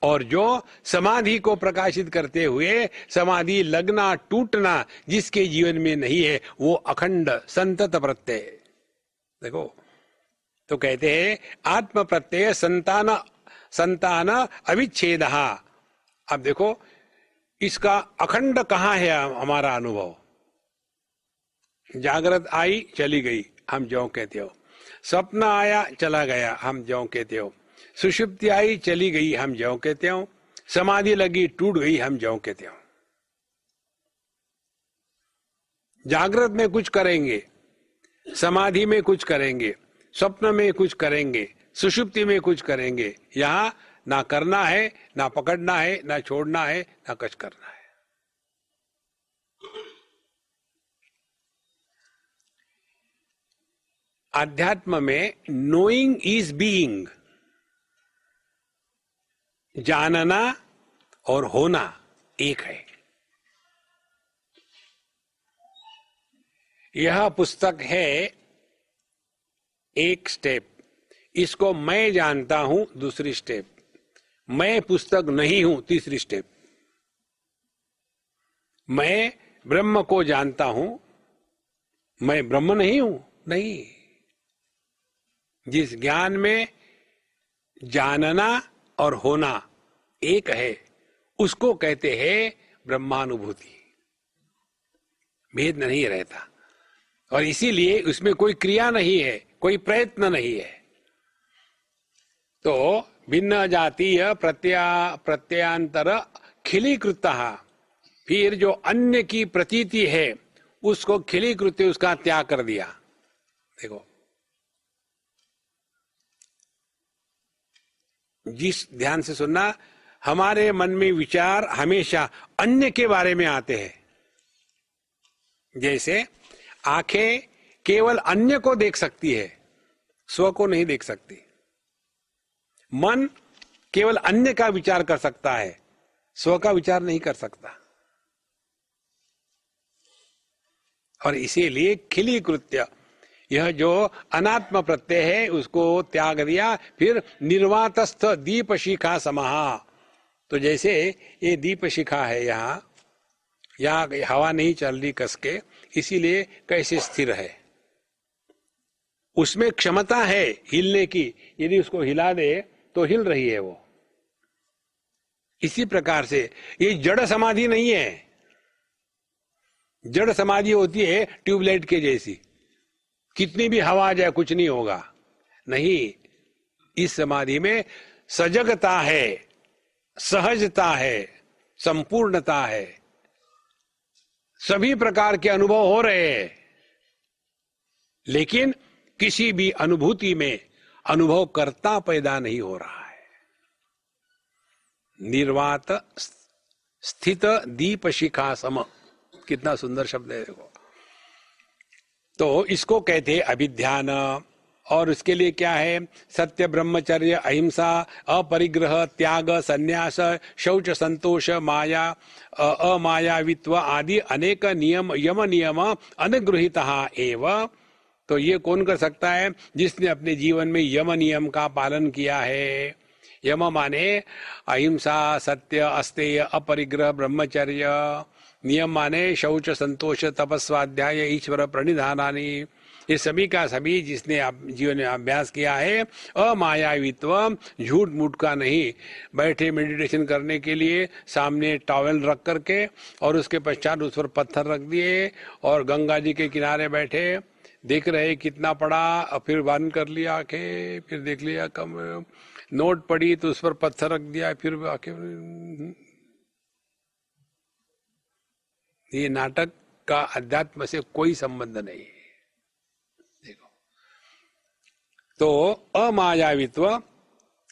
Speaker 1: और जो समाधि को प्रकाशित करते हुए समाधि लगना, टूटना जिसके जीवन में नहीं है, वो अखंड संतत प्रत्यय। देखो तो कहते हैं, आत्म प्रत्यय संतान संतान अविच्छेद। अब देखो, इसका अखंड कहाँ है हमारा अनुभव? जागृत आई, चली गई। हम जो कहते हो। स्वप्न आया, चला गया। हम जो कहते हो। सुषुप्ति आई चली गई हम जो कहते हो समाधि लगी टूट गई हम जो कहते हो जागृत में कुछ करेंगे, समाधि में कुछ करेंगे, स्वप्न में कुछ करेंगे सुषुप्ति में कुछ करेंगे। यहाँ ना करना है, ना पकड़ना है, ना छोड़ना है, ना कुछ करना है। अध्यात्म में नोइंग इज़ बीइंग जानना और होना एक है। यह पुस्तक है एक स्टेप। इसको मैं जानता हूँ, दूसरी स्टेप। मैं पुस्तक नहीं हूँ, तीसरी स्टेप। मैं ब्रह्म को जानता हूँ, मैं ब्रह्म नहीं हूँ, नहीं। जिस ज्ञान में जानना और होना एक है, उसको कहते हैं ब्रह्मानुभूति। भेद नहीं रहता। और इसीलिए उसमें कोई क्रिया नहीं है, कोई प्रयत्न नहीं है। तो भिन्न जातीय प्रत्या, प्रत्यांतर खिलीकृत, फिर जो अन्य की प्रतीति है, उसको खिलीकृत, उसका त्याग कर दिया। देखो जिस ध्यान से सुनना, हमारे मन में विचार हमेशा अन्य के बारे में आते हैं। जैसे, आँखें केवल अन्य को देख सकती है, स्व को नहीं देख सकती। मन केवल अन्य का विचार कर सकता है, स्व का विचार नहीं कर सकता। और इसीलिए खिली कृत्य यह जो अनात्म प्रत्यय है, उसको त्याग दिया, फिर निर्वातस्थ दीप शिखा समाहा। तो जैसे ये दीप शिखा है यहाँ यहाँ हवा नहीं चल रही कसके इसीलिए कैसे स्थिर है? उसमें क्षमता है हिलने की, यदि उसको हिला दे तो हिल रही है वो। इसी प्रकार से, ये जड़ समाधि नहीं है। जड़ समाधि होती है ट्यूबलाइट के जैसी। कितनी भी हवा आ जाए, कुछ नहीं होगा। नहीं, इस समाधि में सजगता है, सहजता है, संपूर्णता है। सभी प्रकार के अनुभव हो रहे हैं। लेकिन किसी भी अनुभूति में अनुभव करता पैदा नहीं हो रहा है। निर्वात स्थित दीप शिखा सम। कितना सुंदर शब्द है, देखो। तो इसको कहते अभिध्यान। और उसके लिए क्या है? सत्य, ब्रह्मचर्य, अहिंसा, अपरिग्रह, त्याग, संन्यास, शौच, संतोष, माया अमायावित्व आदि अनेक नियम, यम नियम अनुगृहित एवं। तो ये कौन कर सकता है? जिसने अपने जीवन में यम नियम का पालन किया है। यम माने अहिंसा सत्य अस्तेय अपरिग्रह ब्रह्मचर्य। नियम माने शौच, संतोष, तपस्वाध्याय, ईश्वर प्रणिधानी ये सभी का सभी जिसने जीवन में अभ्यास किया है, अमायावित्व, झूठ मूठ का नहीं। बैठे मेडिटेशन करने के लिए सामने टॉवल रख करके और उसके पश्चात उस पर पत्थर रख दिए और गंगा जी के किनारे बैठे। देख रहे कितना पड़ा, फिर बंद कर लिया आके फिर देख लिया कम नोट पड़ी तो उस पर पत्थर रख दिया, फिर आके ये नाटक का अध्यात्म से कोई संबंध नहीं देखो। तो अमायावित्व,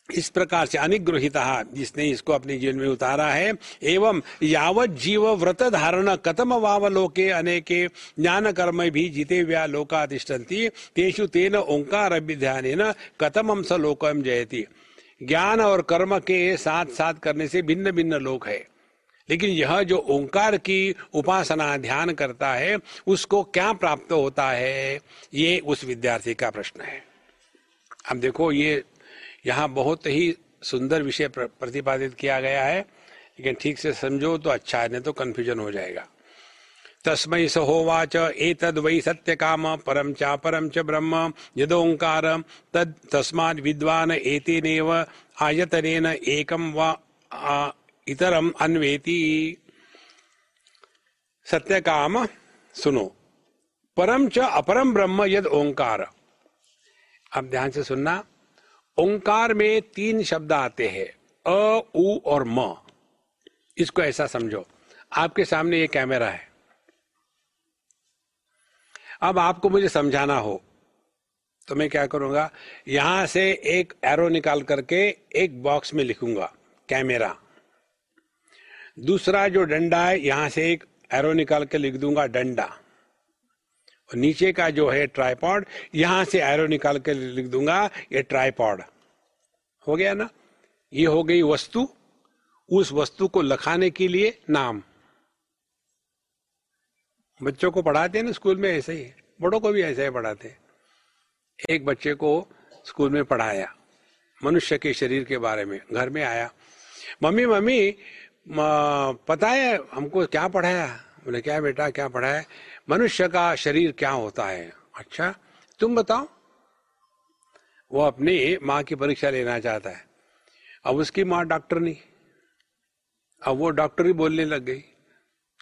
Speaker 1: इस प्रकार से अनिग्रहित, जिसने इसको अपने जीवन में उतारा है, एवं यावत जीव व्रत धारण कतम वावलोके अनेके ज्ञान कर्म भी जिते व्या लोकातिष्ठन्ति, तेषु तेन ओंकार ध्यान कतम स लोकम जयति। ज्ञान और कर्म के साथ साथ करने से भिन्न भिन्न लोक है। लेकिन यह जो ओंकार की उपासना ध्यान करता है, उसको क्या प्राप्त होता है? ये उस विद्यार्थी का प्रश्न है। अब देखो, ये यहाँ बहुत ही सुंदर विषय प्रतिपादित किया गया है। लेकिन ठीक से समझो तो अच्छा है, नहीं तो कन्फ्यूज़न हो जाएगा। तस्मय सहोवाच, एतद वै सत्य काम परम चा ब्रह्म यदोंकार तद तस्माद विद्वान एतेनेव आयतनेन एकम व इतरम अन्वेति। सत्य काम सुनो। परम च अपरम ब्रह्म, यद ओंकार अब ध्यान से सुनना। ओंकार में तीन शब्द आते हैं। अ, उ और म। इसको ऐसा समझो। आपके सामने ये कैमरा है। अब आपको मुझे समझाना हो तो मैं क्या करूँगा? यहाँ से एक एरो निकाल करके एक बॉक्स में लिखूँगा कैमेरा दूसरा जो डंडा है, यहाँ से एक एरो निकाल के लिख दूँगा, डंडा। और नीचे का जो है ट्राईपॉड यहाँ से एरो निकाल कर लिख दूँगा, ये ट्राईपॉड हो गया ना? ये हो गई वस्तु। उस वस्तु को लखाने के लिए नाम। बच्चों को पढ़ाते हैं ना स्कूल में, ऐसे ही। बड़ों को भी ऐसे ही पढ़ाते एक बच्चे को स्कूल में पढ़ाया, मनुष्य के शरीर के बारे में, घर में आया। मम्मी मम्मी पता है हमको क्या पढ़ाया? बोले, क्या बेटा, क्या पढ़ाया? मनुष्य का शरीर क्या होता है? अच्छा तुम बताओ। वो अपनी माँ की परीक्षा लेना चाहता है। अब उसकी माँ डॉक्टर नहीं। अब वो डॉक्टर ही बोलने लग गई।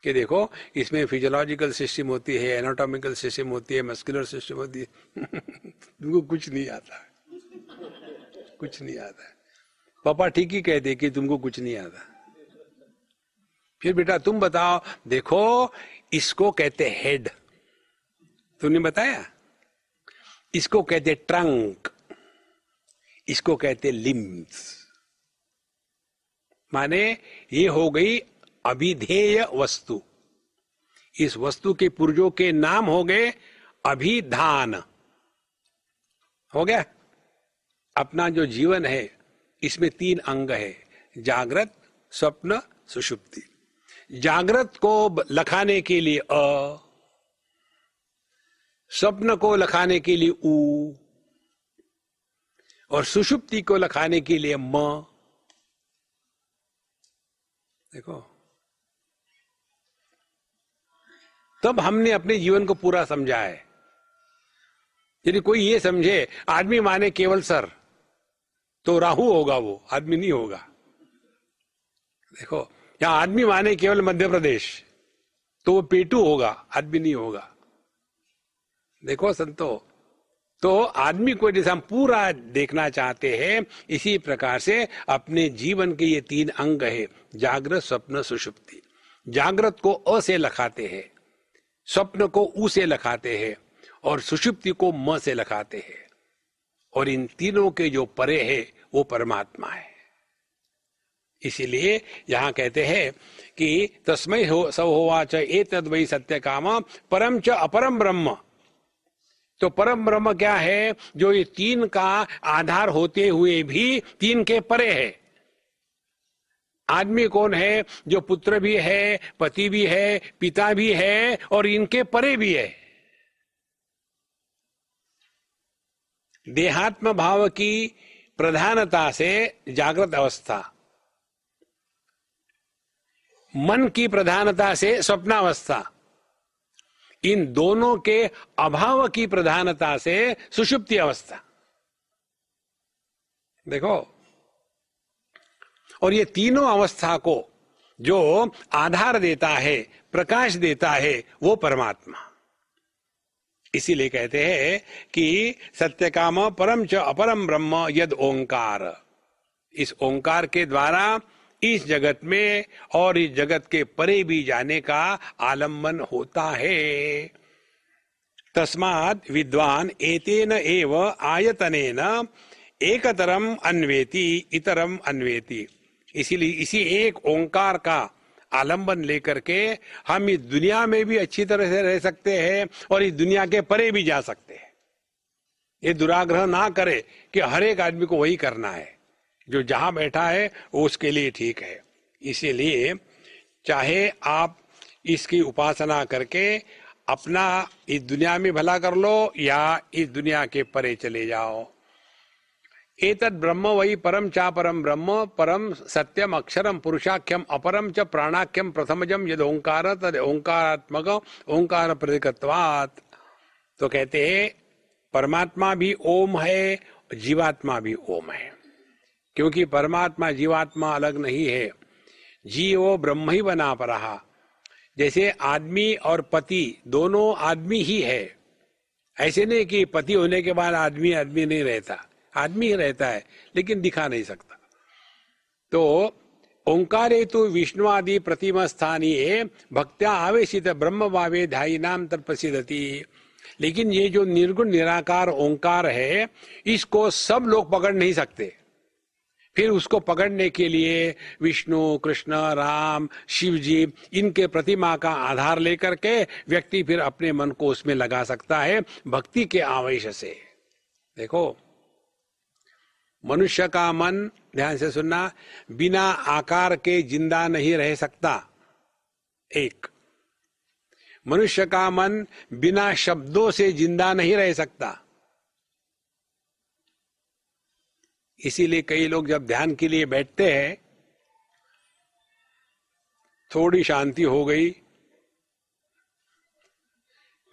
Speaker 1: कि देखो, इसमें फिजियोलॉजिकल सिस्टम होती है एनाटॉमिकल सिस्टम होती है मस्कुलर सिस्टम होती है। तुमको कुछ नहीं आता। कुछ नहीं आता। पापा ठीक ही कहते कि तुमको कुछ नहीं आता। फिर बेटा, तुम बताओ, देखो, इसको कहते हेड तुमने बताया? इसको कहते ट्रंक इसको कहते लिम्स माने, ये हो गई अभिधेय वस्तु। इस वस्तु के पुर्जों के नाम हो गए अभिधान। हो गया? अपना जो जीवन है, इसमें तीन अंग है, जागृत, स्वप्न, सुषुप्ति। जागृत को लखाने के लिए अ, स्वप्न को लखाने के लिए उ, और सुषुप्ति को लखाने के लिए म। देखो तब हमने अपने जीवन को पूरा समझा है। यदि कोई ये समझे, आदमी माने केवल सर तो राहु होगा वो, आदमी नहीं होगा। देखो या आदमी माने केवल मध्य प्रदेश तो वो पेटू होगा, आदमी नहीं होगा। देखो संतो तो आदमी को जैसे हम पूरा देखना चाहते हैं, इसी प्रकार से अपने जीवन के ये तीन अंग है, जागृत, स्वप्न, सुषुप्ति। जागृत को अ से लखाते हैं। स्वप्न को उ से लखाते हैं और सुषुप्ति को म से लखाते हैं। और इन तीनों के जो परे है, वो परमात्मा है। इसीलिए यहाँ कहते हैं कि तस्मय हो, स होवाच ए तद वही सत्य काम परम च अपरम ब्रह्म। तो परम ब्रह्म क्या है? जो ये तीन का आधार होते हुए भी तीन के परे है। आदमी कौन है जो पुत्र भी है, पति भी है, पिता भी है और इनके परे भी है। देहात्म भाव की प्रधानता से जागृत अवस्था। मन की प्रधानता से स्वप्नावस्था। इन दोनों के अभाव की प्रधानता से सुषुप्ति अवस्था। देखो और ये तीनों अवस्था को जो आधार देता है, प्रकाश देता है, वो परमात्मा। इसीलिए कहते हैं कि सत्य काम परम च अपरम ब्रह्म यद ओंकार। इस ओंकार के द्वारा इस जगत में और इस जगत के परे भी जाने का आलंबन होता है। तस्मात विद्वान एतेन एव आयतनेन एकतरम अन्वेति, इतरम अन्वेति। इसीलिए इसी एक ओंकार का आलंबन लेकर के हम इस दुनिया में भी अच्छी तरह से रह सकते हैं और इस दुनिया के परे भी जा सकते हैं। ये दुराग्रह ना करे कि हर एक आदमी को वही करना है। जो जहाँ बैठा है, वो उसके लिए ठीक है। इसीलिए चाहे आप इसकी उपासना करके अपना इस दुनिया में भला कर लो या इस दुनिया के परे चले जाओ। एतद ब्रह्म वही परम चा परम ब्रह्म परम सत्यम अक्षरम पुरुषाख्यम अपरम च प्राणाख्यम प्रथमजम यद ओंकार तद ओंकारात्मक ओंकार प्रतीकत्वात तो कहते हैं, परमात्मा भी ओम है, जीवात्मा भी ओम है। क्योंकि परमात्मा, जीवात्मा अलग नहीं है। जीव वो ब्रह्म ही बना रहा जैसे आदमी और पति, दोनों आदमी ही है। ऐसे नहीं कि पति होने के बाद आदमी आदमी नहीं रहता। आदमी रहता है, लेकिन दिखा नहीं सकता। तो ओंकार तो विष्णु आदि प्रतिमा स्थानीय भक्त्या आवेशित ब्रह्म भावे ध्याई नाम तत्प्रसिद्धति लेकिन ये जो निर्गुण निराकार ओंकार है, इसको सब लोग पकड़ नहीं सकते। फिर उसको पकड़ने के लिए विष्णु, कृष्ण, राम शिव जी इनके प्रतिमा का आधार लेकर के व्यक्ति फिर अपने मन को उसमें लगा सकता है भक्ति के आवेश से। देखो मनुष्य का मन, ध्यान से सुनना, बिना आकार के ज़िंदा नहीं रह सकता। एक। मनुष्य का मन बिना शब्दों से ज़िंदा नहीं रह सकता। इसीलिए कई लोग जब ध्यान के लिए बैठते हैं, थोड़ी शांति हो गई,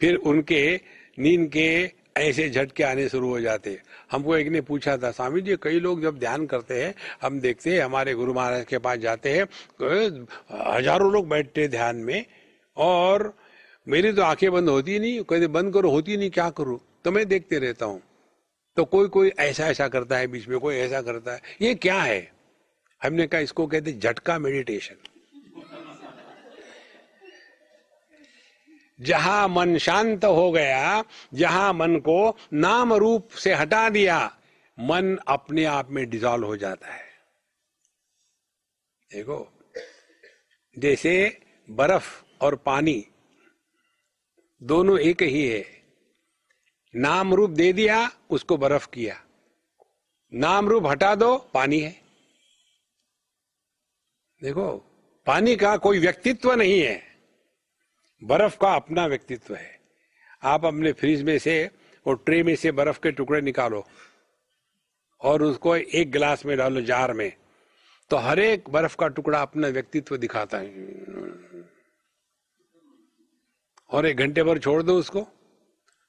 Speaker 1: फिर उनके, नींद के ऐसे झटके आने शुरू हो जाते हमको एक ने पूछा था, स्वामी जी, कई लोग जब ध्यान करते हैं, हम देखते हैं, हमारे गुरु महाराज के पास जाते हैं, हज़ारों लोग बैठते ध्यान में, और मेरी तो आँखें बंद होती नहीं, कहते, बंद करो, होती नहीं, क्या करूँ? तो मैं देखते रहता हूँ। तो कोई कोई ऐसा ऐसा करता है, बीच में कोई ऐसा करता है। ये क्या है? हमने कहा, इसको कहते झटका मेडिटेशन जहाँ मन शांत हो गया, जहाँ मन को नाम रूप से हटा दिया, मन अपने आप में डिजॉल्व हो जाता है। देखो, जैसे बर्फ़ और पानी दोनों एक ही है, नाम रूप दे दिया, उसको बर्फ़ किया। नाम रूप हटा दो, पानी है। देखो, पानी का कोई व्यक्तित्व नहीं है। बर्फ़ का अपना व्यक्तित्व है। आप अपने फ्रिज में से और ट्रे में से बर्फ़ के टुकड़े निकालो और उसको एक गिलास में डालो जार में तो हर एक बर्फ़ का टुकड़ा अपना व्यक्तित्व दिखाता है। और एक घंटे भर छोड़ दो उसको।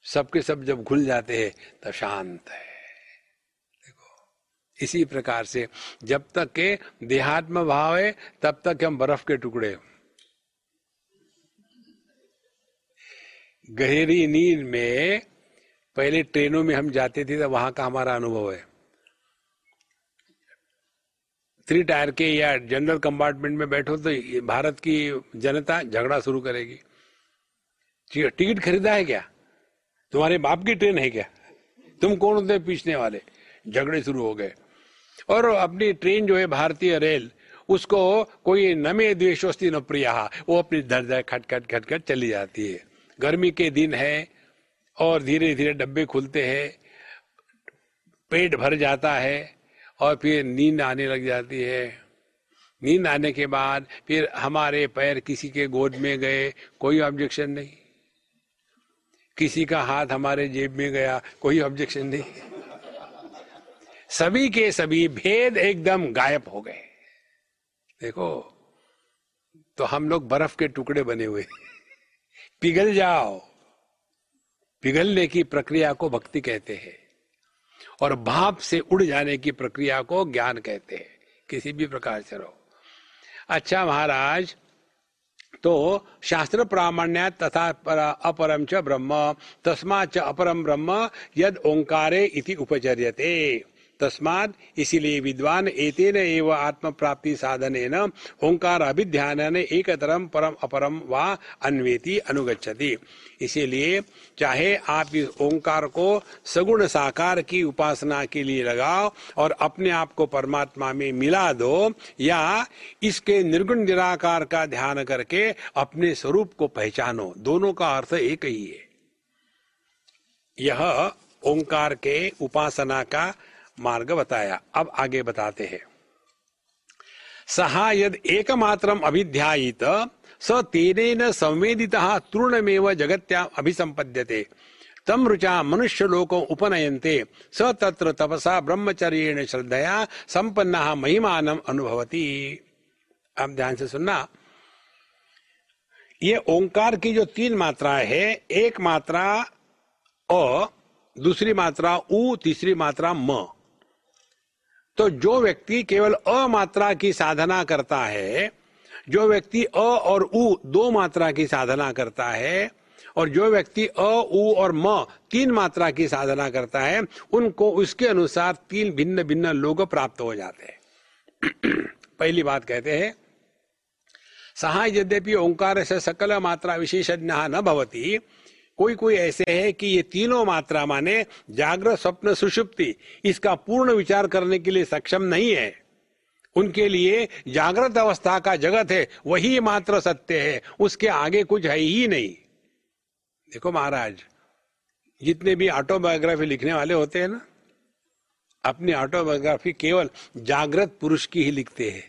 Speaker 1: सबके सब जब घुल जाते हैं तब शांत है। देखो, इसी प्रकार से जब तक के देहात्म भाव है, तब तक हम बर्फ़ के टुकड़े गहरी नींद में पहले ट्रेनों में हम जाते थे तो वहाँ का हमारा अनुभव है। थ्री टायर के या जनरल कंपार्टमेंट में बैठो तो भारत की जनता झगड़ा शुरू करेगी। टिकट खरीदा है क्या? तुम्हारे बाप की ट्रेन है क्या? तुम कौन होते पीछने वाले? झगड़े शुरू हो गए। और अपनी ट्रेन जो है, भारतीय रेल, उसको कोई नमे द्वेशोस्ती न प्रिया वो अपनी दर दर खट खट खट खट चली जाती है। गर्मी के दिन है और धीरे धीरे डब्बे खुलते हैं, पेट भर जाता है और फिर नींद आने लग जाती है। नींद आने के बाद फिर हमारे पैर किसी के गोद में गए, कोई ऑब्जेक्शन नहीं। किसी का हाथ हमारे जेब में गया, कोई ऑब्जेक्शन नहीं। सभी के सभी भेद एकदम गायब हो गए। देखो तो हम लोग बर्फ़ के टुकड़े बने हुए पिघल जाओ। पिघलने की प्रक्रिया को भक्ति कहते हैं और भाप से उड़ जाने की प्रक्रिया को ज्ञान कहते हैं। किसी भी प्रकार से रहो। अच्छा महाराज तो शास्त्र प्रामाण्य तथा अपरम च ब्रह्म तस्मा च अपरम ब्रह्म, यद ओंकारे इति उपचर्यते। तस्माद, इसीलिए विद्वान एतेन एव आत्म प्राप्ति साधन ओंकार अभिध्यान एक तरम परम अपरम व अन्वेति अनुगछति इसीलिए चाहे आप इस ओंकार को सगुण साकार की उपासना के लिए लगाओ और अपने आप को परमात्मा में मिला दो, या इसके निर्गुण निराकार का ध्यान करके अपने स्वरूप को पहचानो। दोनों का अर्थ एक ही है। यह ओंकार के उपासना का मार्ग बताया। अब आगे बताते हैं। सहा यद एकमात्रम अभिध्यायित, स तेन संवेदिता तृणमेव जगत्या अभिसंपद्यते तम रुचा मनुष्य लोक उपनयन्ते, स तत्र तपसा ब्रह्मचर्य श्रद्धया संपन्न महिमानम अनुभवती। अब ध्यान से सुनना। ये ओंकार की जो तीन मात्रा है, एक मात्रा अ, दूसरी मात्रा उ, तीसरी मात्रा म। तो जो व्यक्ति केवल अ मात्रा की साधना करता है, जो व्यक्ति अ और उ दो मात्रा की साधना करता है, और जो व्यक्ति अ, उ और म तीन मात्रा की साधना करता है, उनको उसके अनुसार तीन भिन्न भिन्न लोग प्राप्त हो जाते हैं। पहली बात कहते हैं, सहाय यद्यपि ओंकार से सकल मात्रा विशेषज्ञ न भवती कोई कोई ऐसे है कि ये तीनों मात्रा माने जागृत, स्वप्न, सुषुप्ति, इसका पूर्ण विचार करने के लिए सक्षम नहीं है। उनके लिए जागृत अवस्था का जगत है, वही मात्र सत्य है, उसके आगे कुछ है ही नहीं। देखो महाराज, जितने भी ऑटोबायोग्राफी लिखने वाले होते हैं ना, अपनी ऑटोबायोग्राफी केवल जागृत पुरुष की ही लिखते हैं।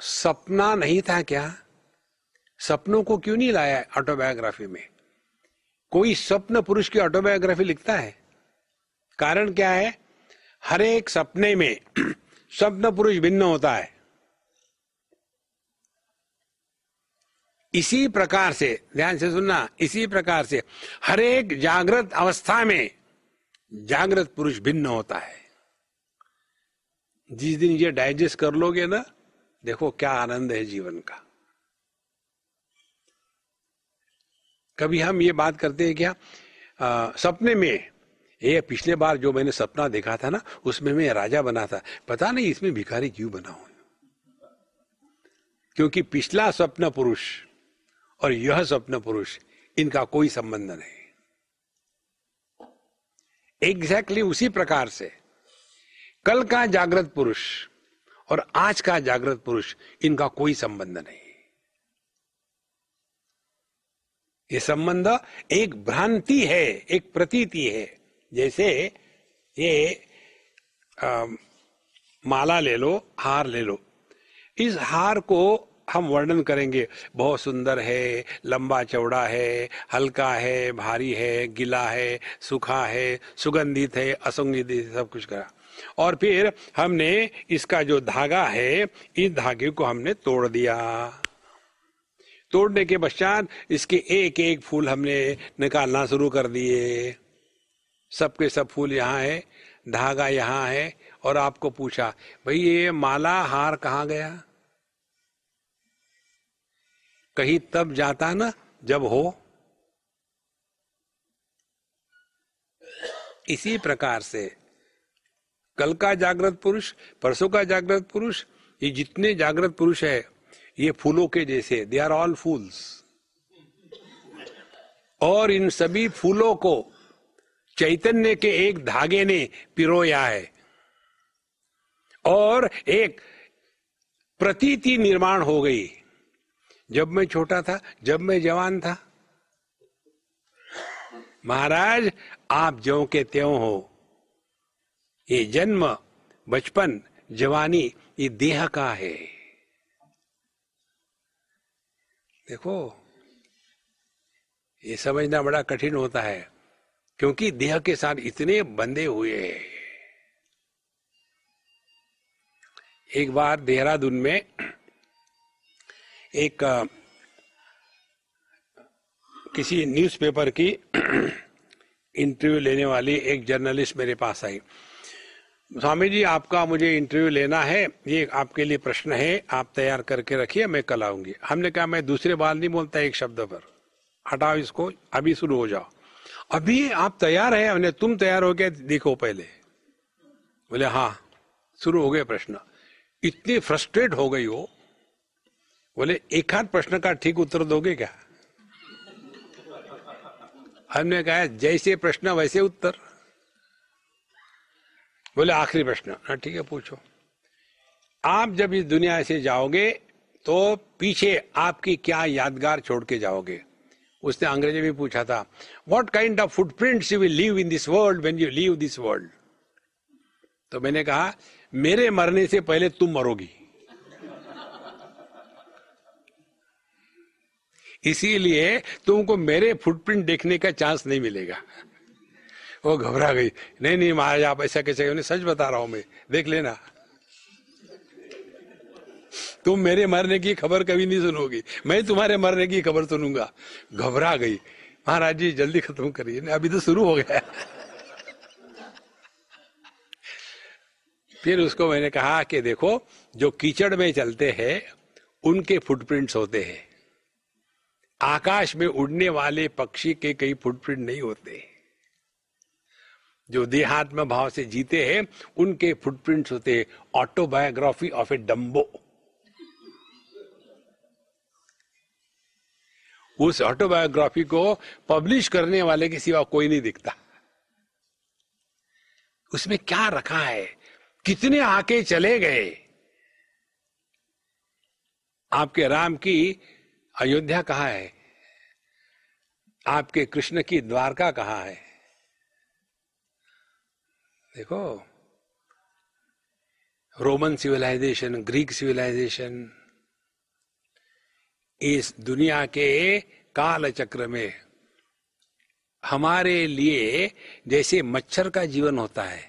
Speaker 1: सपना नहीं था क्या? सपनों को क्यों नहीं लाया ऑटोबायोग्राफी में? कोई स्वप्न पुरुष की ऑटोबायोग्राफी लिखता है? कारण क्या है? हर एक सपने में स्वप्न पुरुष भिन्न होता है। इसी प्रकार से, ध्यान से सुनना, इसी प्रकार से हर एक जागृत अवस्था में जागृत पुरुष भिन्न होता है। जिस दिन ये डाइजेस्ट कर लोगे ना, देखो क्या आनंद है जीवन का। कभी हम ये बात करते हैं क्या? आ, सपने में ये पिछले बार जो मैंने सपना देखा था ना उसमें मैं राजा बना था। पता नहीं इसमें भिखारी क्यों बना हूँ? क्योंकि पिछला स्वप्न पुरुष और यह स्वप्न पुरुष इनका कोई संबंध नहीं। एग्जैक्टली exactly उसी प्रकार से कल का जागृत पुरुष और आज का जागृत पुरुष इनका कोई संबंध नहीं। ये संबंध एक भ्रांति है एक प्रतीति है। जैसे ये आ, माला ले लो हार ले लो। इस हार को हम वर्णन करेंगे। बहुत सुंदर है लंबा चौड़ा है हल्का है भारी है गीला है सूखा है सुगंधित है असुगंधित सब कुछ करा। और फिर हमने इसका जो धागा है इस धागे को हमने तोड़ दिया। तोड़ने के पश्चात इसके एक एक फूल हमने निकालना शुरू कर दिए। सबके सब फूल यहाँ है, धागा यहाँ है, और आपको पूछा, भाई ये माला, हार कहाँ गया? कहीं तब जाता ना, जब हो। इसी प्रकार से, कल का जागृत पुरुष, परसों का जागृत पुरुष, ये जितने जागृत पुरुष है ये फूलों के जैसे दे आर ऑल फूल्स और इन सभी फूलों को चैतन्य के एक धागे ने पिरोया है। और एक प्रतीति निर्माण हो गई। जब मैं छोटा था, जब मैं जवान था, महाराज, आप ज्यो के त्यों हो। ये जन्म बचपन, जवानी, ये देह का है। देखो, ये समझना बड़ा कठिन होता है, क्योंकि देह के साथ इतने बंधे हुए एक बार देहरादून में एक किसी न्यूज़पेपर की इंटरव्यू लेने वाली एक जर्नलिस्ट मेरे पास आई। स्वामी जी, आपका मुझे इंटरव्यू लेना है। ये आपके लिए प्रश्न है। आप तैयार करके रखिए, मैं कल आऊँगी। हमने कहा, मैं दूसरे बार नहीं बोलता एक शब्द पर। हटाओ इसको। अभी शुरू हो जाओ। अभी आप तैयार है? हमने, तुम तैयार हो गए? देखो पहले। बोले हाँ शुरू हो गए प्रश्न। इतनी फ्रस्ट्रेट हो गई हो? बोले, एक हाथ प्रश्न का ठीक उत्तर दोगे क्या? हमने कहा, जैसे प्रश्न, वैसे उत्तर। बोले, आखिरी प्रश्न। हाँ ठीक है, पूछो। आप जब इस दुनिया से जाओगे तो पीछे आपकी क्या यादगार छोड़ के जाओगे? उसने अंग्रेज़ी में पूछा था what kind of footprints you will leave in this world when you leave this world तो मैंने कहा, मेरे मरने से पहले तुम मरोगी। इसीलिए तुमको मेरे फुटप्रिंट देखने का चांस नहीं मिलेगा। वो घबरा गई। नहीं नहीं, महाराज, आप ऐसा कैसे उन्हें सच बता रहा हूँ मैं। देख लेना। तुम मेरे मरने की खबर कभी नहीं सुनोगी। मैं तुम्हारे मरने की खबर सुनूँगा। घबरा गई। महाराज जी, जल्दी खत्म करिए। अभी तो शुरू हो गया। फिर उसको मैंने कहा कि देखो, जो कीचड़ में चलते हैं, उनके फुटप्रिंट्स होते हैं। आकाश में उड़ने वाले पक्षी के कई फुटप्रिंट नहीं होते। जो देहात्म भाव से जीते हैं, उनके फुटप्रिंट्स होते हैं ऑटोबायोग्राफी ऑफ़ ए डम्बो उस ऑटोबायोग्राफी को पब्लिश करने वाले के सिवा कोई नहीं दिखता। उसमें क्या रखा है? कितने आके चले गए? आपके राम की अयोध्या कहा है? आपके कृष्ण की द्वारका कहा है? देखो रोमन सिविलाइजेशन ग्रीक सिविलाइजेशन इस दुनिया के काल चक्र में हमारे लिए जैसे मच्छर का जीवन होता है,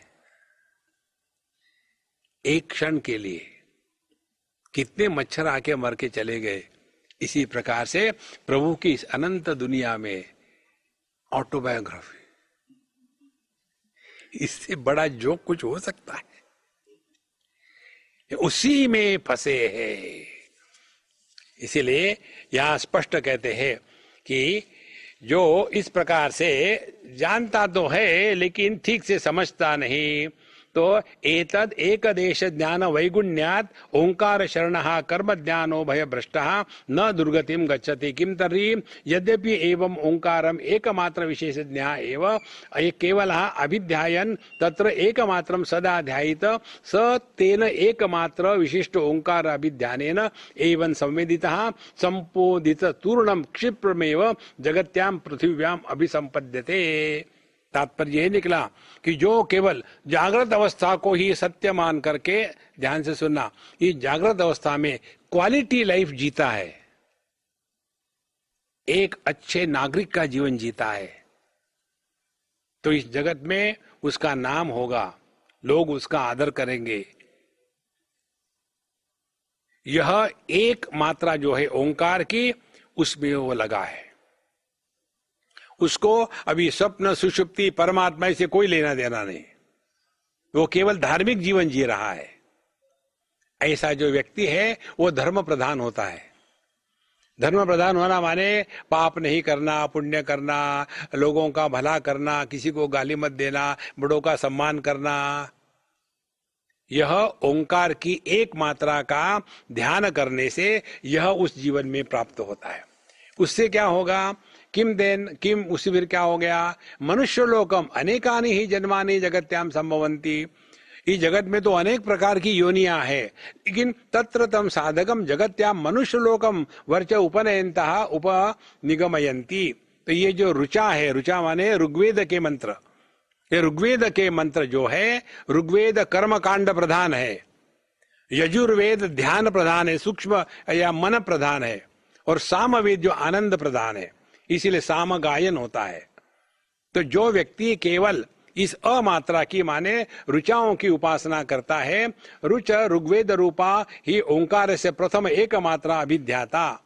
Speaker 1: एक क्षण के लिए कितने मच्छर आके मर के चले गए, इसी प्रकार से प्रभु की इस अनंत दुनिया में ऑटोबायोग्राफी इससे बड़ा जो कुछ हो सकता है। उसी में फंसे हैं। इसीलिए यहाँ स्पष्ट कहते हैं कि जो इस प्रकार से जानता तो है, लेकिन ठीक से समझता नहीं। तो एतद एक देश ज्ञान वैगुण्यात ओंकार शरण कर्म ज्ञानो भय भ्रष्ट न दुर्गतिम गच्छति। किम तर्री यद्यपि एवं ओंकारम एकमात्र विशेष ज्ञा एव केवल अभिध्यायन, तत्र एकमात्रम सदा ध्यायित, स तेन एकमात्र विशिष्ट ओंकार अभिध्यान एवं संवेदिता संपोदित तूर्णम क्षिप्रमेव जगत्याम पृथिव्याम अभिसंपद्यते तात्पर्य यही निकला कि जो केवल जागृत अवस्था को ही सत्य मान करके ध्यान से सुनना इस जागृत अवस्था में क्वालिटी लाइफ जीता है। एक अच्छे नागरिक का जीवन जीता है। तो इस जगत में उसका नाम होगा, लोग उसका आदर करेंगे। यह एक मात्रा जो है ओंकार की, उसमें वो लगा है। उसको अभी स्वप्न, सुषुप्ति, परमात्मा से कोई लेना देना नहीं। वो केवल धार्मिक जीवन जी रहा है। ऐसा जो व्यक्ति है, वो धर्म प्रधान होता है। धर्म प्रधान होना माने पाप नहीं करना, पुण्य करना, लोगों का भला करना, किसी को गाली मत देना, बड़ों का सम्मान करना। यह ओंकार की एक मात्रा का ध्यान करने से यह उस जीवन में प्राप्त होता है। उससे क्या होगा? किम देन, किम उसी फिर क्या हो गया? मनुष्य लोकम अनेकानी ही जन्मानी जगत्याम संभवंती इस जगत में तो अनेक प्रकार की योनिया है, लेकिन तत्र तम साधकम जगत्याम मनुष्य लोकम वर्च उपनयनता उप निगमयंती तो ये जो रुचा है रुचा माने ऋग्वेद के मंत्र। ये ऋग्वेद के मंत्र जो है, ऋग्वेद कर्म कांड प्रधान है। यजुर्वेद ध्यान प्रधान है, सूक्ष्म या मन प्रधान है, और सामवेद जो आनंद प्रधान है। इसीलिए साम गायन होता है। तो जो व्यक्ति केवल इस अमात्रा की माने रुचाओं की उपासना करता है, रुच ऋग्वेद रूपा ही ओंकार से प्रथम एक मात्रा अभिध्याता।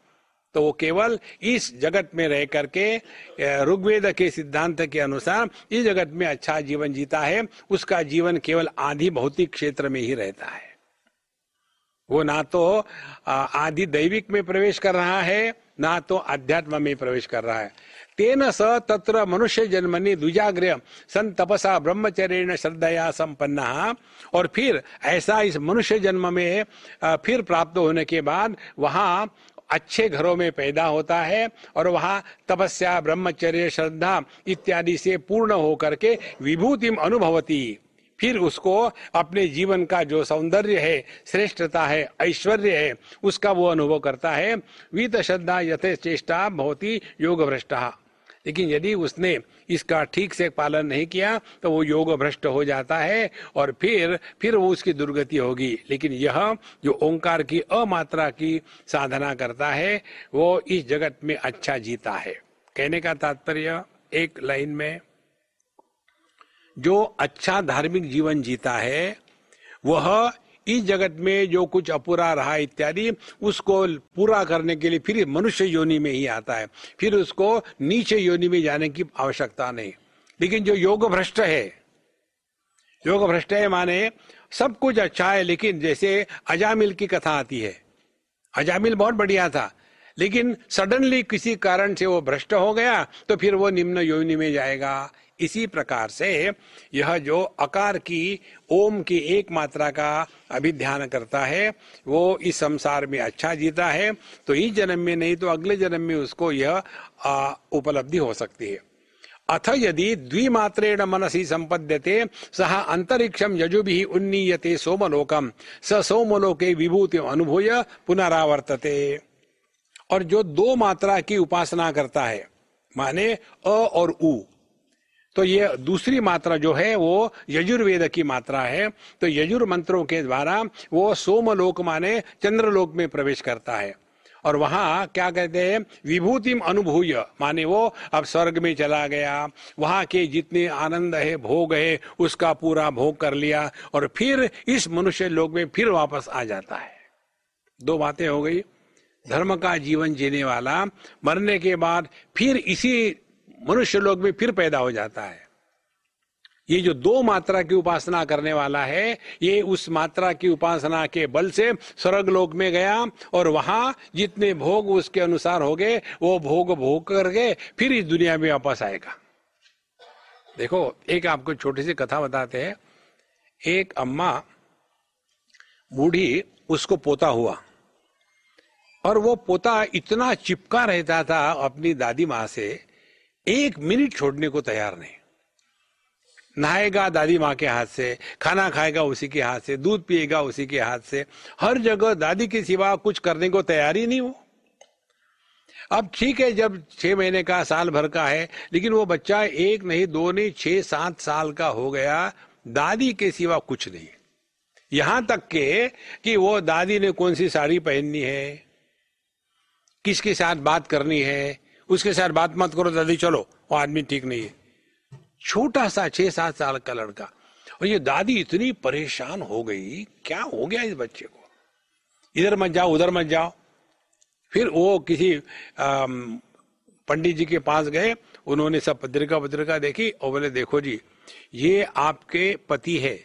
Speaker 1: तो वो केवल इस जगत में रह करके ऋग्वेद के सिद्धांत के अनुसार इस जगत में अच्छा जीवन जीता है, उसका जीवन केवल आधि भौतिक क्षेत्र में ही रहता है। वो ना तो आदि दैविक में प्रवेश कर रहा है ना तो अध्यात्म में प्रवेश कर रहा है। तेन स तत्र मनुष्य जन्मनि द्विजाग्रह। सन तपसा ब्रह्मचर्य श्रद्धया संपन्न और फिर ऐसा इस मनुष्य जन्म में फिर प्राप्त होने के बाद वहाँ अच्छे घरों में पैदा होता है और वहाँ तपस्या, ब्रह्मचर्य, श्रद्धा इत्यादि से पूर्ण होकर के विभूतिम अनुभवती। फिर उसको अपने जीवन का जो सौंदर्य है, श्रेष्ठता है, ऐश्वर्य है, उसका वो अनुभव करता है। वीत श्रद्धा यथे चेष्टा ही योग भ्रष्टा लेकिन यदि उसने इसका ठीक से पालन नहीं किया तो वो योग भ्रष्ट हो जाता है और फिर फिर वो उसकी दुर्गति होगी। लेकिन यह जो ओंकार की अमात्रा की साधना करता है, वो इस जगत में अच्छा जीता है। कहने का तात्पर्य एक लाइन में जो अच्छा धार्मिक जीवन जीता है, वह इस जगत में जो कुछ अपूरा रहा इत्यादि, उसको पूरा करने के लिए फिर मनुष्य योनि में ही आता है। फिर उसको नीचे योनि में जाने की आवश्यकता नहीं। लेकिन जो योग भ्रष्ट है, योग भ्रष्ट है माने सब कुछ अच्छा है, लेकिन जैसे अजामिल की कथा आती है। अजामिल बहुत बढ़िया था, लेकिन सडनली किसी कारण से वो भ्रष्ट हो गया तो फिर वो निम्न योनि में जाएगा। इसी प्रकार से यह जो अकार की, ओम की एक मात्रा का अभिध्यान करता है, वो इस संसार में अच्छा जीता है तो इस जन्म में नहीं तो अगले जन्म में उसको यह उपलब्धि हो सकती है। अथ यदि द्विमात्रेण मनसी संपद्यते सह अंतरिक्षम यजुभि उन्नीयते सोमलोकम स सोमलोके विभूति अनुभूय पुनरावर्तते। और जो दो मात्रा की उपासना करता है, माने अ और उ तो ये दूसरी मात्रा जो है, वो यजुर्वेद की मात्रा है। तो यजुर मंत्रों के द्वारा वो सोमलोक माने चंद्रलोक में प्रवेश करता है। और वहाँ क्या कहते हैं, विभूतिम अनुभूय, माने वो अब स्वर्ग में चला गया। वहाँ के जितने आनंद है, भोग है, उसका पूरा भोग कर लिया और फिर इस मनुष्य लोक में फिर वापस आ जाता है। दो बातें हो गई। धर्म का जीवन जीने वाला, मरने के बाद फिर इसी मनुष्य लोग में फिर पैदा हो जाता है। ये जो दो मात्रा की उपासना करने वाला है, ये उस मात्रा की उपासना के बल से स्वर्ग लोक में गया और वहाँ जितने भोग उसके अनुसार हो गए, वो भोग भोग करके फिर इस दुनिया में वापस आएगा। देखो, एक आपको छोटी सी कथा बताते हैं। एक अम्मा, बूढ़ी, उसको पोता हुआ। और वो पोता इतना चिपका रहता था अपनी दादी माँ से एक मिनट छोड़ने को तैयार नहीं। नहाएगा दादी माँ के हाथ से, खाना खाएगा उसी के हाथ से, दूध पिएगा उसी के हाथ से। हर जगह दादी के सिवा कुछ करने को तैयार ही नहीं हो अब ठीक है, जब छह महीने का, साल भर का है, लेकिन वो बच्चा एक नहीं, दो नहीं, छह, सात साल का हो गया। दादी के सिवा कुछ नहीं। यहाँ तक के, कि वो दादी ने कौन सी साड़ी पहननी है, किसके साथ बात करनी है उसके साथ बात मत करो, दादी, चलो। वो आदमी ठीक नहीं है। छोटा सा छह सात साल का लड़का। और ये दादी इतनी परेशान हो गई, क्या हो गया इस बच्चे को? इधर मत जाओ, उधर मत जाओ। फिर वो किसी पंडित जी के पास गए, उन्होंने सब पत्रिका पत्रिका देखी और बोले, देखो जी, ये आपके पति है।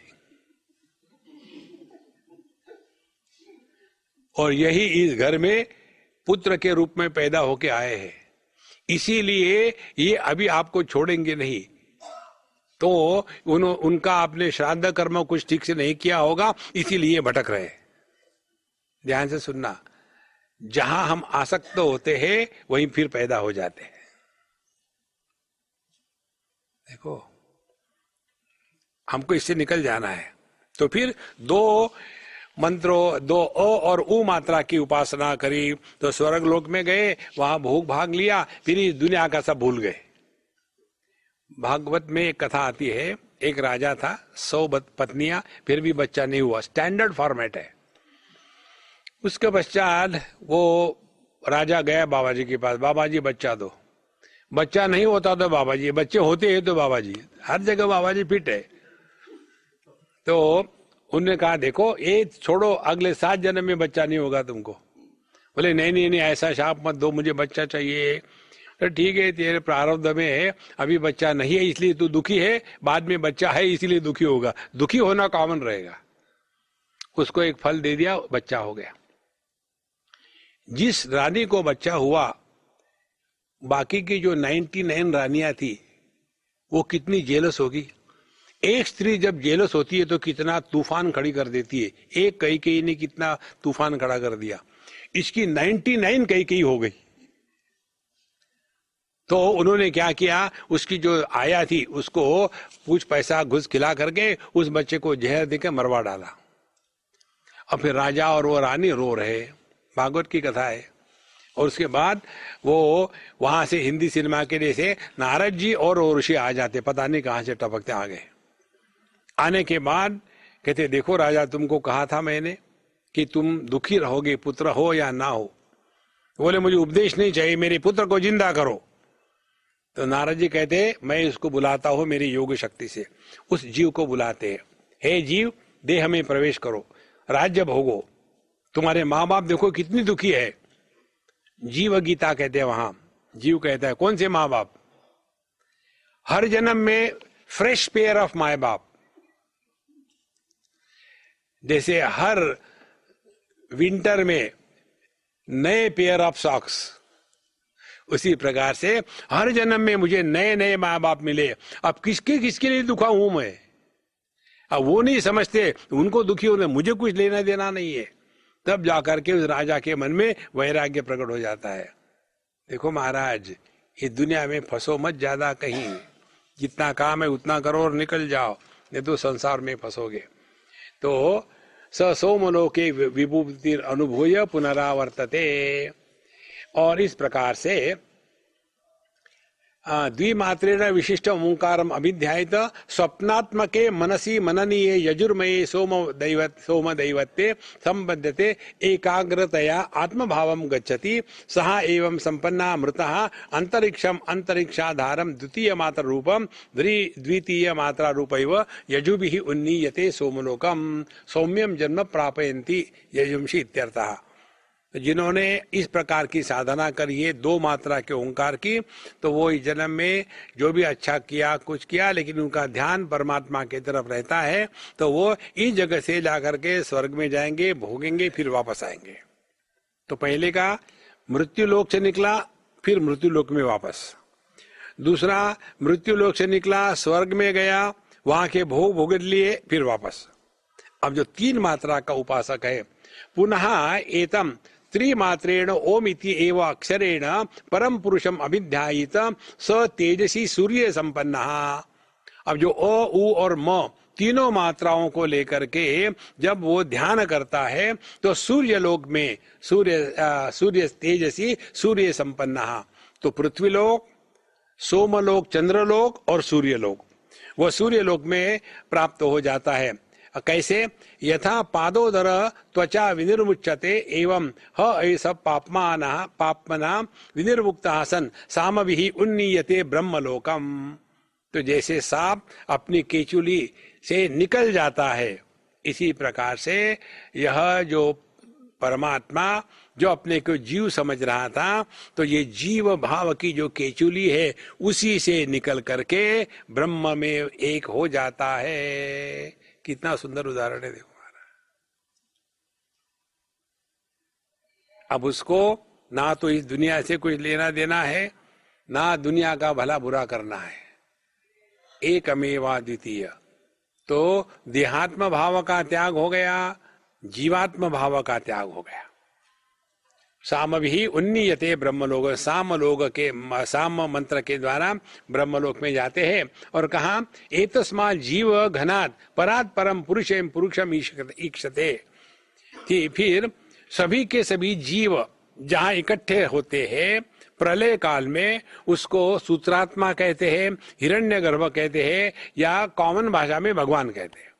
Speaker 1: और यही इस घर में पुत्र के रूप में पैदा होके आए हैं। इसीलिए ये अभी आपको छोड़ेंगे नहीं। तो उन, उनका आपने श्राद्ध कर्म कुछ ठीक से नहीं किया होगा इसीलिए भटक रहे ध्यान से सुनना। जहाँ हम आसक्त होते हैं वहीं फिर पैदा हो जाते हैं। देखो हमको इससे निकल जाना है। तो फिर दो मंत्रों, दो ओ और उ मात्रा की उपासना करी तो स्वर्ग लोक में गए, वहाँ भोग भाग लिया, फिर इस दुनिया का सब भूल गए। भागवत में एक कथा आती है, एक राजा था, सौ पत्नियाँ, फिर भी बच्चा नहीं हुआ स्टैंडर्ड फॉर्मेट है। उसके पश्चात वो राजा गया बाबा जी के पास बाबा जी बच्चा दो। बच्चा नहीं होता तो बाबा जी बच्चे होते हैं तो बाबा जी हर जगह बाबा जी फिट है। तो उन्होंने कहा, देखो, ये छोड़ो, अगले सात जन्म में बच्चा नहीं होगा तुमको। बोले, नहीं नहीं नहीं, ऐसा शाप मत दो, मुझे बच्चा चाहिए। तो ठीक है, तेरे प्रारब्ध में है अभी बच्चा नहीं है, इसलिए तू दुखी है, बाद में बच्चा है, इसलिए दुखी होगा। दुखी होना कॉमन रहेगा। उसको एक फल दे दिया, बच्चा हो गया। जिस रानी को बच्चा हुआ, बाकी की जो 99 रानियाँ थी, वो कितनी जेलस होगी? एक स्त्री जब जेलस होती है तो कितना तूफ़ान खड़ी कर देती है। एक कई कई ने कितना तूफ़ान खड़ा कर दिया। इसकी 99 कई कई हो गई। तो उन्होंने क्या किया? उसकी जो आया थी, उसको कुछ पैसा घुस खिला करके उस बच्चे को जहर देकर मरवा डाला। और फिर राजा और वो रानी रो रहे। भागवत की कथा है। और उसके बाद वो वहाँ से हिंदी सिनेमा के लिए से नारद जी और ऋषि आ जाते। पता नहीं कहाँ से टपकते आ गए आने के बाद कहते, देखो राजा, तुमको कहा था मैंने कि तुम दुखी रहोगे, पुत्र हो या ना हो? बोले, मुझे उपदेश नहीं चाहिए, मेरे पुत्र को ज़िंदा करो। तो नारद जी कहते, मैं इसको बुलाता हूँ मेरी योग शक्ति से। उस जीव को बुलाते हैं। हे जीव, देह में प्रवेश करो। राज्य भोगो। तुम्हारे माँ बाप देखो कितनी दुखी है। जीव गीता कहते हैं वहाँ। जीव कहता है, कौन से माँ बाप हर जन्म में फ्रेश पेयर ऑफ़ माए बाप। जैसे हर विंटर में नए पेयर ऑफ़ सॉक्स उसी प्रकार से हर जन्म में मुझे नए नए माँ बाप मिले। अब किसके किसके लिए दुखा हूँ मैं? अब वो नहीं समझते, उनको दुखी होने, मुझे कुछ लेना देना नहीं है। तब जाकर के उस राजा के मन में वैराग्य प्रकट हो जाता है। देखो महाराज, इस दुनिया में फंसो मत ज़्यादा कहीं। जितना काम है उतना करो और निकल जाओ, नहीं तो संसार में फंसोगे। तो स सोमलो के विभूति अनुभूय पुनरावर्तते। और इस प्रकार से द्विमात्रेण विशिष्ट ओंकार अभिध्यायित, स्वप्नात्मके मनसी मननीय यजुर्मये सोम दैवत सोम दैवत्ते संबद्धते एकाग्रतया आत्मभाव गच्छति। सह एवं संपन्ना मृत अंतरिक्षम अंतरिक्षाधारम द्वितीय मात्र रूपम द्वितीय मात्रा रूप यजुभि उन्नीयते सोमलोकम। सौम्यम जन्म प्रापयन्ति यजुंशी इत्यर्थः। जिन्होंने इस प्रकार की साधना करी है, दो मात्रा के ओंकार की तो वो इस जन्म में जो भी अच्छा किया, कुछ किया, लेकिन उनका ध्यान परमात्मा की तरफ़ रहता है तो वो इस जगह से जाकर के स्वर्ग में जाएँगे, भोगेंगे, फिर वापस आएँगे। तो पहले का मृत्यु लोक से निकला, फिर मृत्यु लोक में वापस। दूसरा मृत्यु लोक से निकला, स्वर्ग में गया, वहाँ के भोग भोग लिए, फिर वापस। अब जो तीन मात्रा का उपासक है, पुनः एतम त्रिमात्रेण ओम इति एव अक्षरेण परम पुरुषम अभिध्यायित स तेजसी सूर्य संपन्न अब जो अ, उ और म तीनों मात्राओं को लेकर के जब वो ध्यान करता है तो सूर्य लोक में सूर्य सूर्य तेजसी सूर्य संपन्न तो पृथ्वीलोक, सोमलोक, चंद्रलोक और सूर्यलोक। वह सूर्यलोक में प्राप्त हो जाता है। कैसे? यथा पादोदर त्वचा विनिर्मुच्यते एवं ह ऐस पापमान पापमना विनिर्मुक्त सन। साम भी उन्नीयते ब्रह्मलोकम। तो जैसे सांप अपनी केचुली से निकल जाता है, इसी प्रकार से यह जो परमात्मा जो अपने को जीव समझ रहा था तो ये जीव भाव की जो केचुली है, उसी से निकल करके ब्रह्म में एक हो जाता है। कितना सुंदर उदाहरण है देखो अब उसको ना तो इस दुनिया से कुछ लेना देना है, ना दुनिया का भला बुरा करना है। एक अमेवा द्वितीय। तो देहात्म भाव का त्याग हो गया, जीवात्म भाव का त्याग हो गया। साम भी उन्नीयते ब्रह्मलोक साम लोग के साम मंत्र के द्वारा ब्रह्मलोक में जाते हैं और कहा एतस्मा जीव घनात परात परम पुरुष पुरुषम ईक्षते। फिर सभी के सभी जीव जहाँ इकट्ठे होते हैं, प्रलय काल में उसको सूत्रात्मा कहते हैं हिरण्य गर्भ कहते हैं या कॉमन भाषा में भगवान कहते हैं।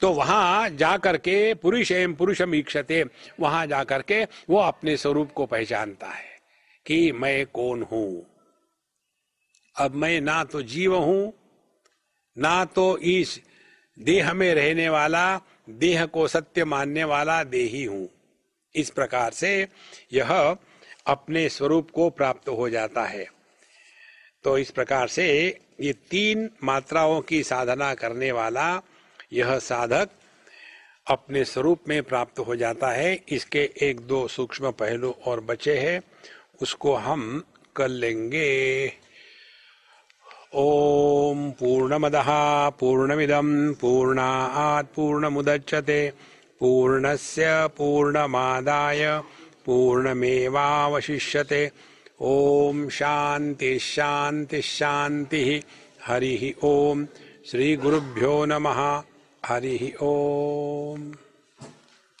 Speaker 1: तो वहाँ जाकर के पुरुष एवं पुरुषम ईक्षते, वहाँ जाकर के वो अपने स्वरूप को पहचानता है कि मैं कौन हूँ। अब मैं ना तो जीव हूँ, ना तो इस देह में रहने वाला, देह को सत्य मानने वाला देही हूँ। इस प्रकार से यह अपने स्वरूप को प्राप्त हो जाता है। तो इस प्रकार से ये तीन मात्राओं की साधना करने वाला यह साधक अपने स्वरूप में प्राप्त हो जाता है। इसके एक दो सूक्ष्म पहलू और बचे हैं। उसको हम कर लेंगे। ओम पूर्णमदः पूर्णमिदं पूर्णात् पूर्णमुदच्यते पूर्णस्य पूर्णमादाय ओम शांति शांति शांति हरि ओम। श्री गुरुभ्यो नमः। हरि ओम